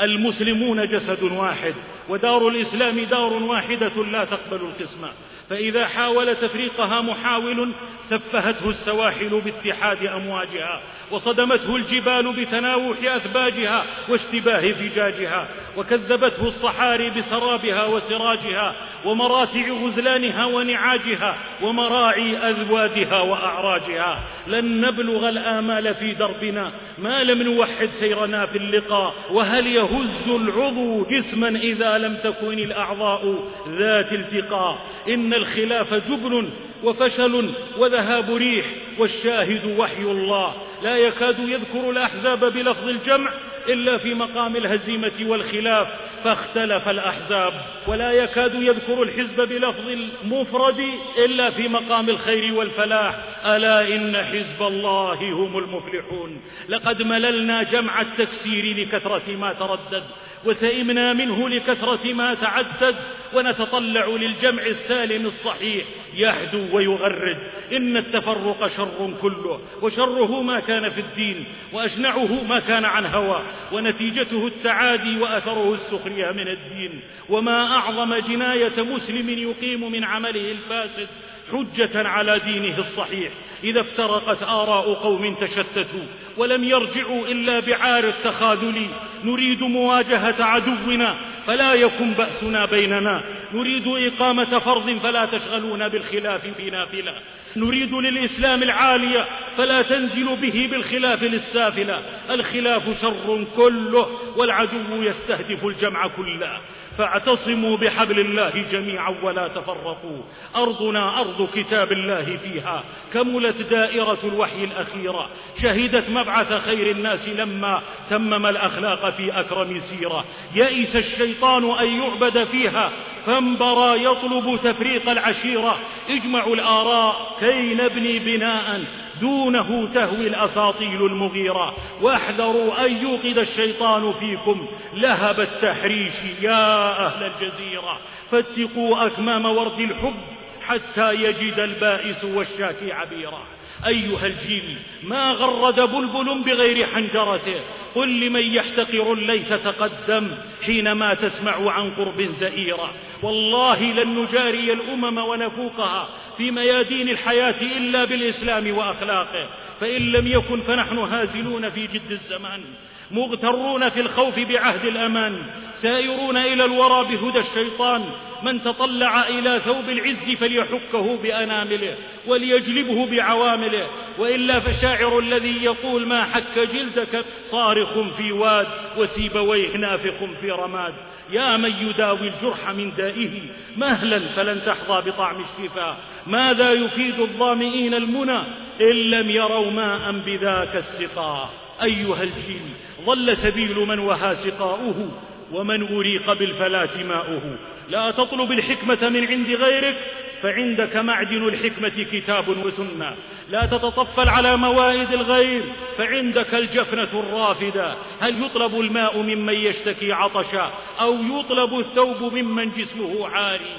المسلمون جسد واحد ودار الإسلام دار واحدة لا تقبل القسمة. فإذا حاول تفريقها محاول سفهته السواحل باتحاد أمواجها وصدمته الجبال بتناوح أثباجها واشتباه فجاجها وكذبته الصحاري بسرابها وسراجها ومراتع غزلانها ونعاجها ومراعي أذوادها وأعراجها. لن نبلغ الآمال في دربنا ما لم نوحد سيرنا في اللقاء وهل يهز العضو جسما إذا لم تكن الأعضاء ذات التقاء؟ إن الخلاف جبن وفشل وذهاب ريح. والشاهد وحي الله. لا يكاد يذكر الأحزاب بلفظ الجمع إلا في مقام الهزيمة والخلاف فاختلف الأحزاب. ولا يكاد يذكر الحزب بلفظ المفرد إلا في مقام الخير والفلاح. ألا إن حزب الله هم المفلحون. لقد مللنا جمع التكسير لكثرة ما تردد وسئمنا منه لكثرة ما تعدد ونتطلع للجمع السالم الصحيح. يحدو ويغرد. إن التفرق شر كله وشره ما كان في الدين وأشنعه ما كان عن هوى ونتيجته التعادي وأثره السخرية من الدين. وما أعظم جناية مسلم يقيم من عمله الفاسد حجة على دينه الصحيح. إذا افترقت آراء قوم تشتتوا ولم يرجعوا إلا بعار التخاذل. نريد مواجهة عدونا فلا يكن بأسنا بيننا. نريد إقامة فرض فلا تشغلون بالخلاف في نافلة. نريد للإسلام العالية فلا تنزل به بالخلاف للسافلة. الخلاف شر كله والعدو يستهدف الجمع كله. فاعتصموا بحبل الله جميعا ولا تفرقوا. أرضنا أرض كتاب الله فيها. كملت دائرة الوحي الأخيرة. شهدت مبعث خير الناس لما تمم الأخلاق في أكرم سيرة. يئس الشيطان أن يعبد فيها فانبرى يطلب تفريق العشيرة. اجمعوا الآراء كي نبني بناء. دونه تهوي الأساطيل المغيرة. واحذروا أن يوقد الشيطان فيكم. لهب التحريش يا أهل الجزيرة. فاتقوا أكمام ورد الحب حتى يجد البائس والشاكي عبيرا. أيها الجيل ما غرد بلبل بغير حنجرته. قل لمن يحتقر الليث تقدم حينما تسمع عن قرب زئيرا والله لن نجاري الأمم ونفوقها في ميادين الحياة إلا بالإسلام وأخلاقه. فإن لم يكن فنحن هازلون في جد الزمان. مغترون في الخوف بعهد الأمان سائرون إلى الورى بهدى الشيطان من تطلع إلى ثوب العز فليحكه بأنامله وليجلبه بعوامله وإلا فشاعر الذي يقول ما حك جلدك صارخ في واد وسيبويه نافخ في رماد. يا من يداوي الجرح من دائه مهلا فلن تحظى بطعم الشفاء. ماذا يفيد الظامئين المنى إن لم يروا ماء بذاك السقاء. أيها الجيل ظل سبيل من وها سقاؤه ومن أريق بالفلاة ماؤه. لا تطلب الحكمة من عند غيرك فعندك معدن الحكمة كتاب وسنة. لا تتطفل على موائد الغير فعندك الجفنة الرافدة. هل يطلب الماء ممن يشتكي عطشا؟ أو يطلب الثوب ممن جسمه عاري؟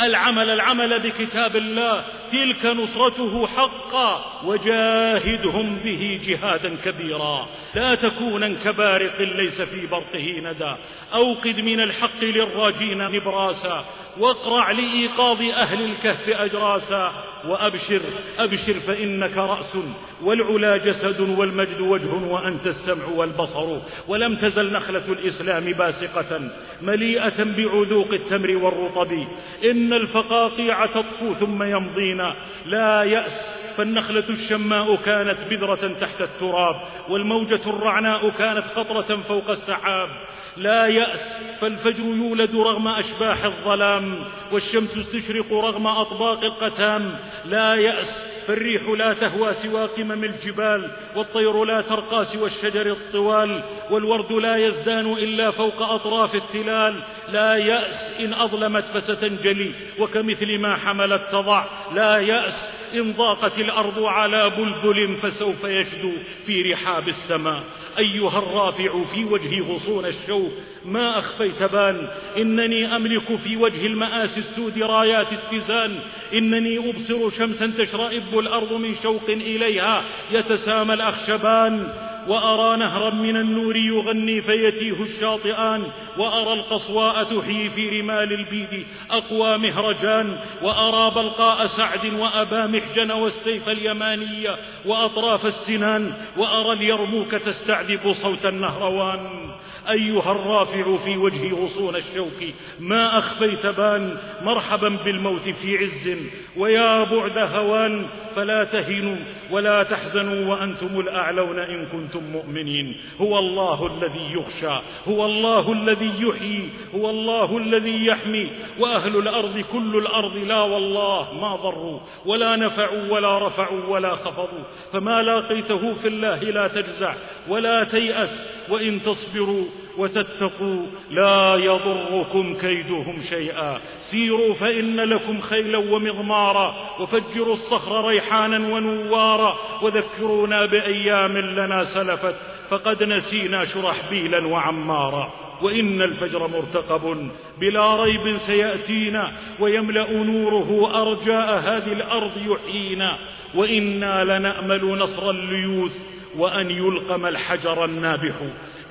العمل العمل بكتاب الله تلك نصرته حقا وجاهدهم به جهادا كبيرا. لا تكونا كبارق ليس في برقه ندى. أوقد من الحق للراجين نبراسا واقرع لإيقاظ أهل الكهف أجراسا. وأبشر أبشر فإنك رأس. والعلا جسد والمجد وجه وأنت السمع والبصر. ولم تزل نخلة الإسلام باسقة. مليئة بعذوق التمر والرطب. إن الفقاقيع تطفو ثم يمضينا. لا يأس فالنخلة الشماء كانت بذرة تحت التراب والموجة الرعناء كانت خطرة فوق السحاب. لا يأس فالفجر يولد رغم أشباح الظلام والشمس تشرق رغم أطباق القتام. لا يأس فالريح لا تهوى سوى قمم الجبال والطير لا ترقى سوى الشجر الطوال والورد لا يزدان إلا فوق أطراف التلال. لا يأس إن أظلمت فستنجلي وكمثل ما حملت تضع لا يأس إن ضاقت الأرض على بلبل فسوف يشدو في رحاب السماء. أيها الرافع في وجه غصون الشوك ما أخفيت بان إنني أملك في وجه المآسي السود رايات اتزان. إنني أبصر شمسا تشرئب الأرض من شوق إليها يتسامى الأخشبان وأرى نهرا من النور يغني فيتيه الشاطئان وأرى القصواء تحيي في رمال البيد أقوى مهرجان وأرى بلقاء سعد وأبا محجن والسيف اليمانية وأطراف السنان وأرى اليرموك تستعذب صوت النهروان. أيها الرافع في وجه غصون الشوك ما أخفيت بان مرحبا بالموت في عز ويا بعد هوان فلا تهنوا ولا تحزنوا وأنتم الأعلون إن كنتم مؤمنين. هو الله الذي يخشى هو الله الذي يحيي هو الله الذي يحمي. وأهل الأرض كل الأرض لا والله ما ضروا ولا نفعوا ولا رفعوا ولا خفضوا. فما لاقيته في الله لا تجزع ولا تيأس. وإن تصبروا وتتقوا لا يضركم كيدهم شيئا. سيروا فإن لكم خيلا ومضمارا وفجروا الصخر ريحانا ونوارا وذكرونا بأيام لنا سلفت فقد نسينا شرحبيلا وعمارا. وإن الفجر مرتقب بلا ريب سيأتينا ويملأ نوره أرجاء هذه الأرض يحيينا. وإنا لنأمل نصر الليوث وأن يلقم الحجر النابح.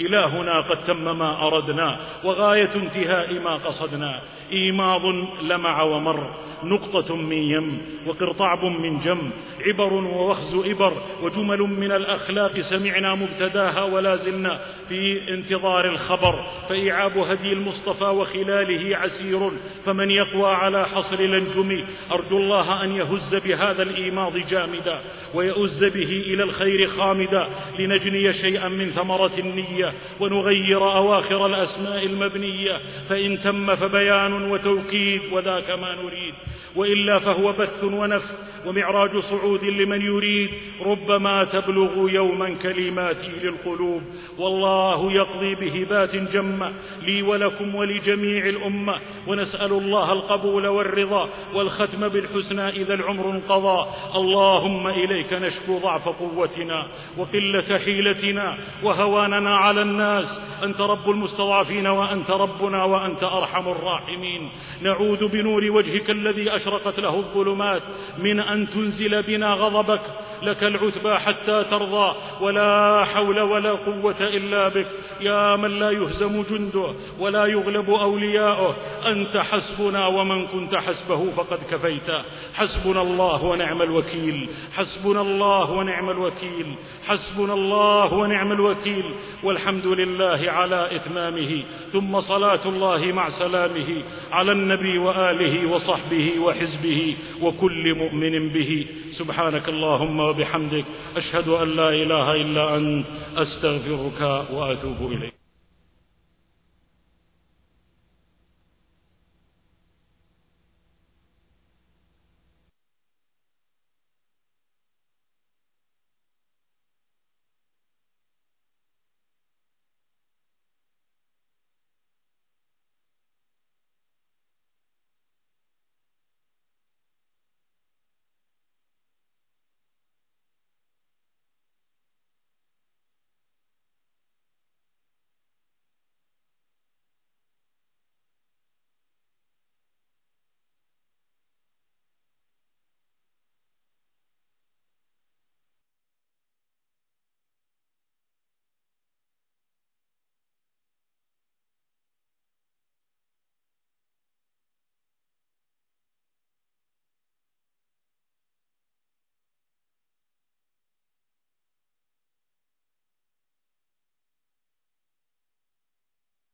إلهنا قد تم ما أردنا وغاية انتهاء ما قصدنا. إيماض لمع ومر نقطة من يم وقرطعب من جم عبر ووخز إبر وجمل من الأخلاق سمعنا مبتداها ولا زلنا. في انتظار الخبر فإيعاب هدي المصطفى وخلاله عسير. فمن يقوى على حصر الأنجم أرجو الله أن يهز بهذا الإيماض جامدا ويؤز به إلى الخير خامدا لنجني شيئا من ثمرة النية. ونغير أواخر الأسماء المبنية فإن تم فبيان وتوكيد وذاك ما نريد. وإلا فهو بث ونفس ومعراج صعود لمن يريد. ربما تبلغ يوما كلماتي للقلوب. والله يقضي بهبات جمة لي ولكم ولجميع الأمة. ونسأل الله القبول والرضا والختم بالحسنى إذا العمر انقضى. اللهم إليك نشكو ضعف قوتنا وقلة حيلتنا وهواننا الناس أنت رب المستضعفين وأنت ربنا وأنت أرحم الراحمين. نعوذ بنور وجهك الذي أشرقت له الظلمات. من أن تنزل بنا غضبك لك العتبى حتى ترضى. ولا حول ولا قوة إلا بك. يا من لا يهزم جنده ولا يغلب أولياؤه أنت حسبنا ومن كنت حسبه فقد كفيت. حسبنا الله ونعم الوكيل. حسبنا الله ونعم الوكيل. حسبنا الله ونعم الوكيل. والحمد الحمد لله على إتمامه ثم صلاة الله مع سلامه على النبي وآله وصحبه وحزبه وكل مؤمن به. سبحانك اللهم وبحمدك أشهد أن لا إله إلا أنت أستغفرك وأتوب إليك.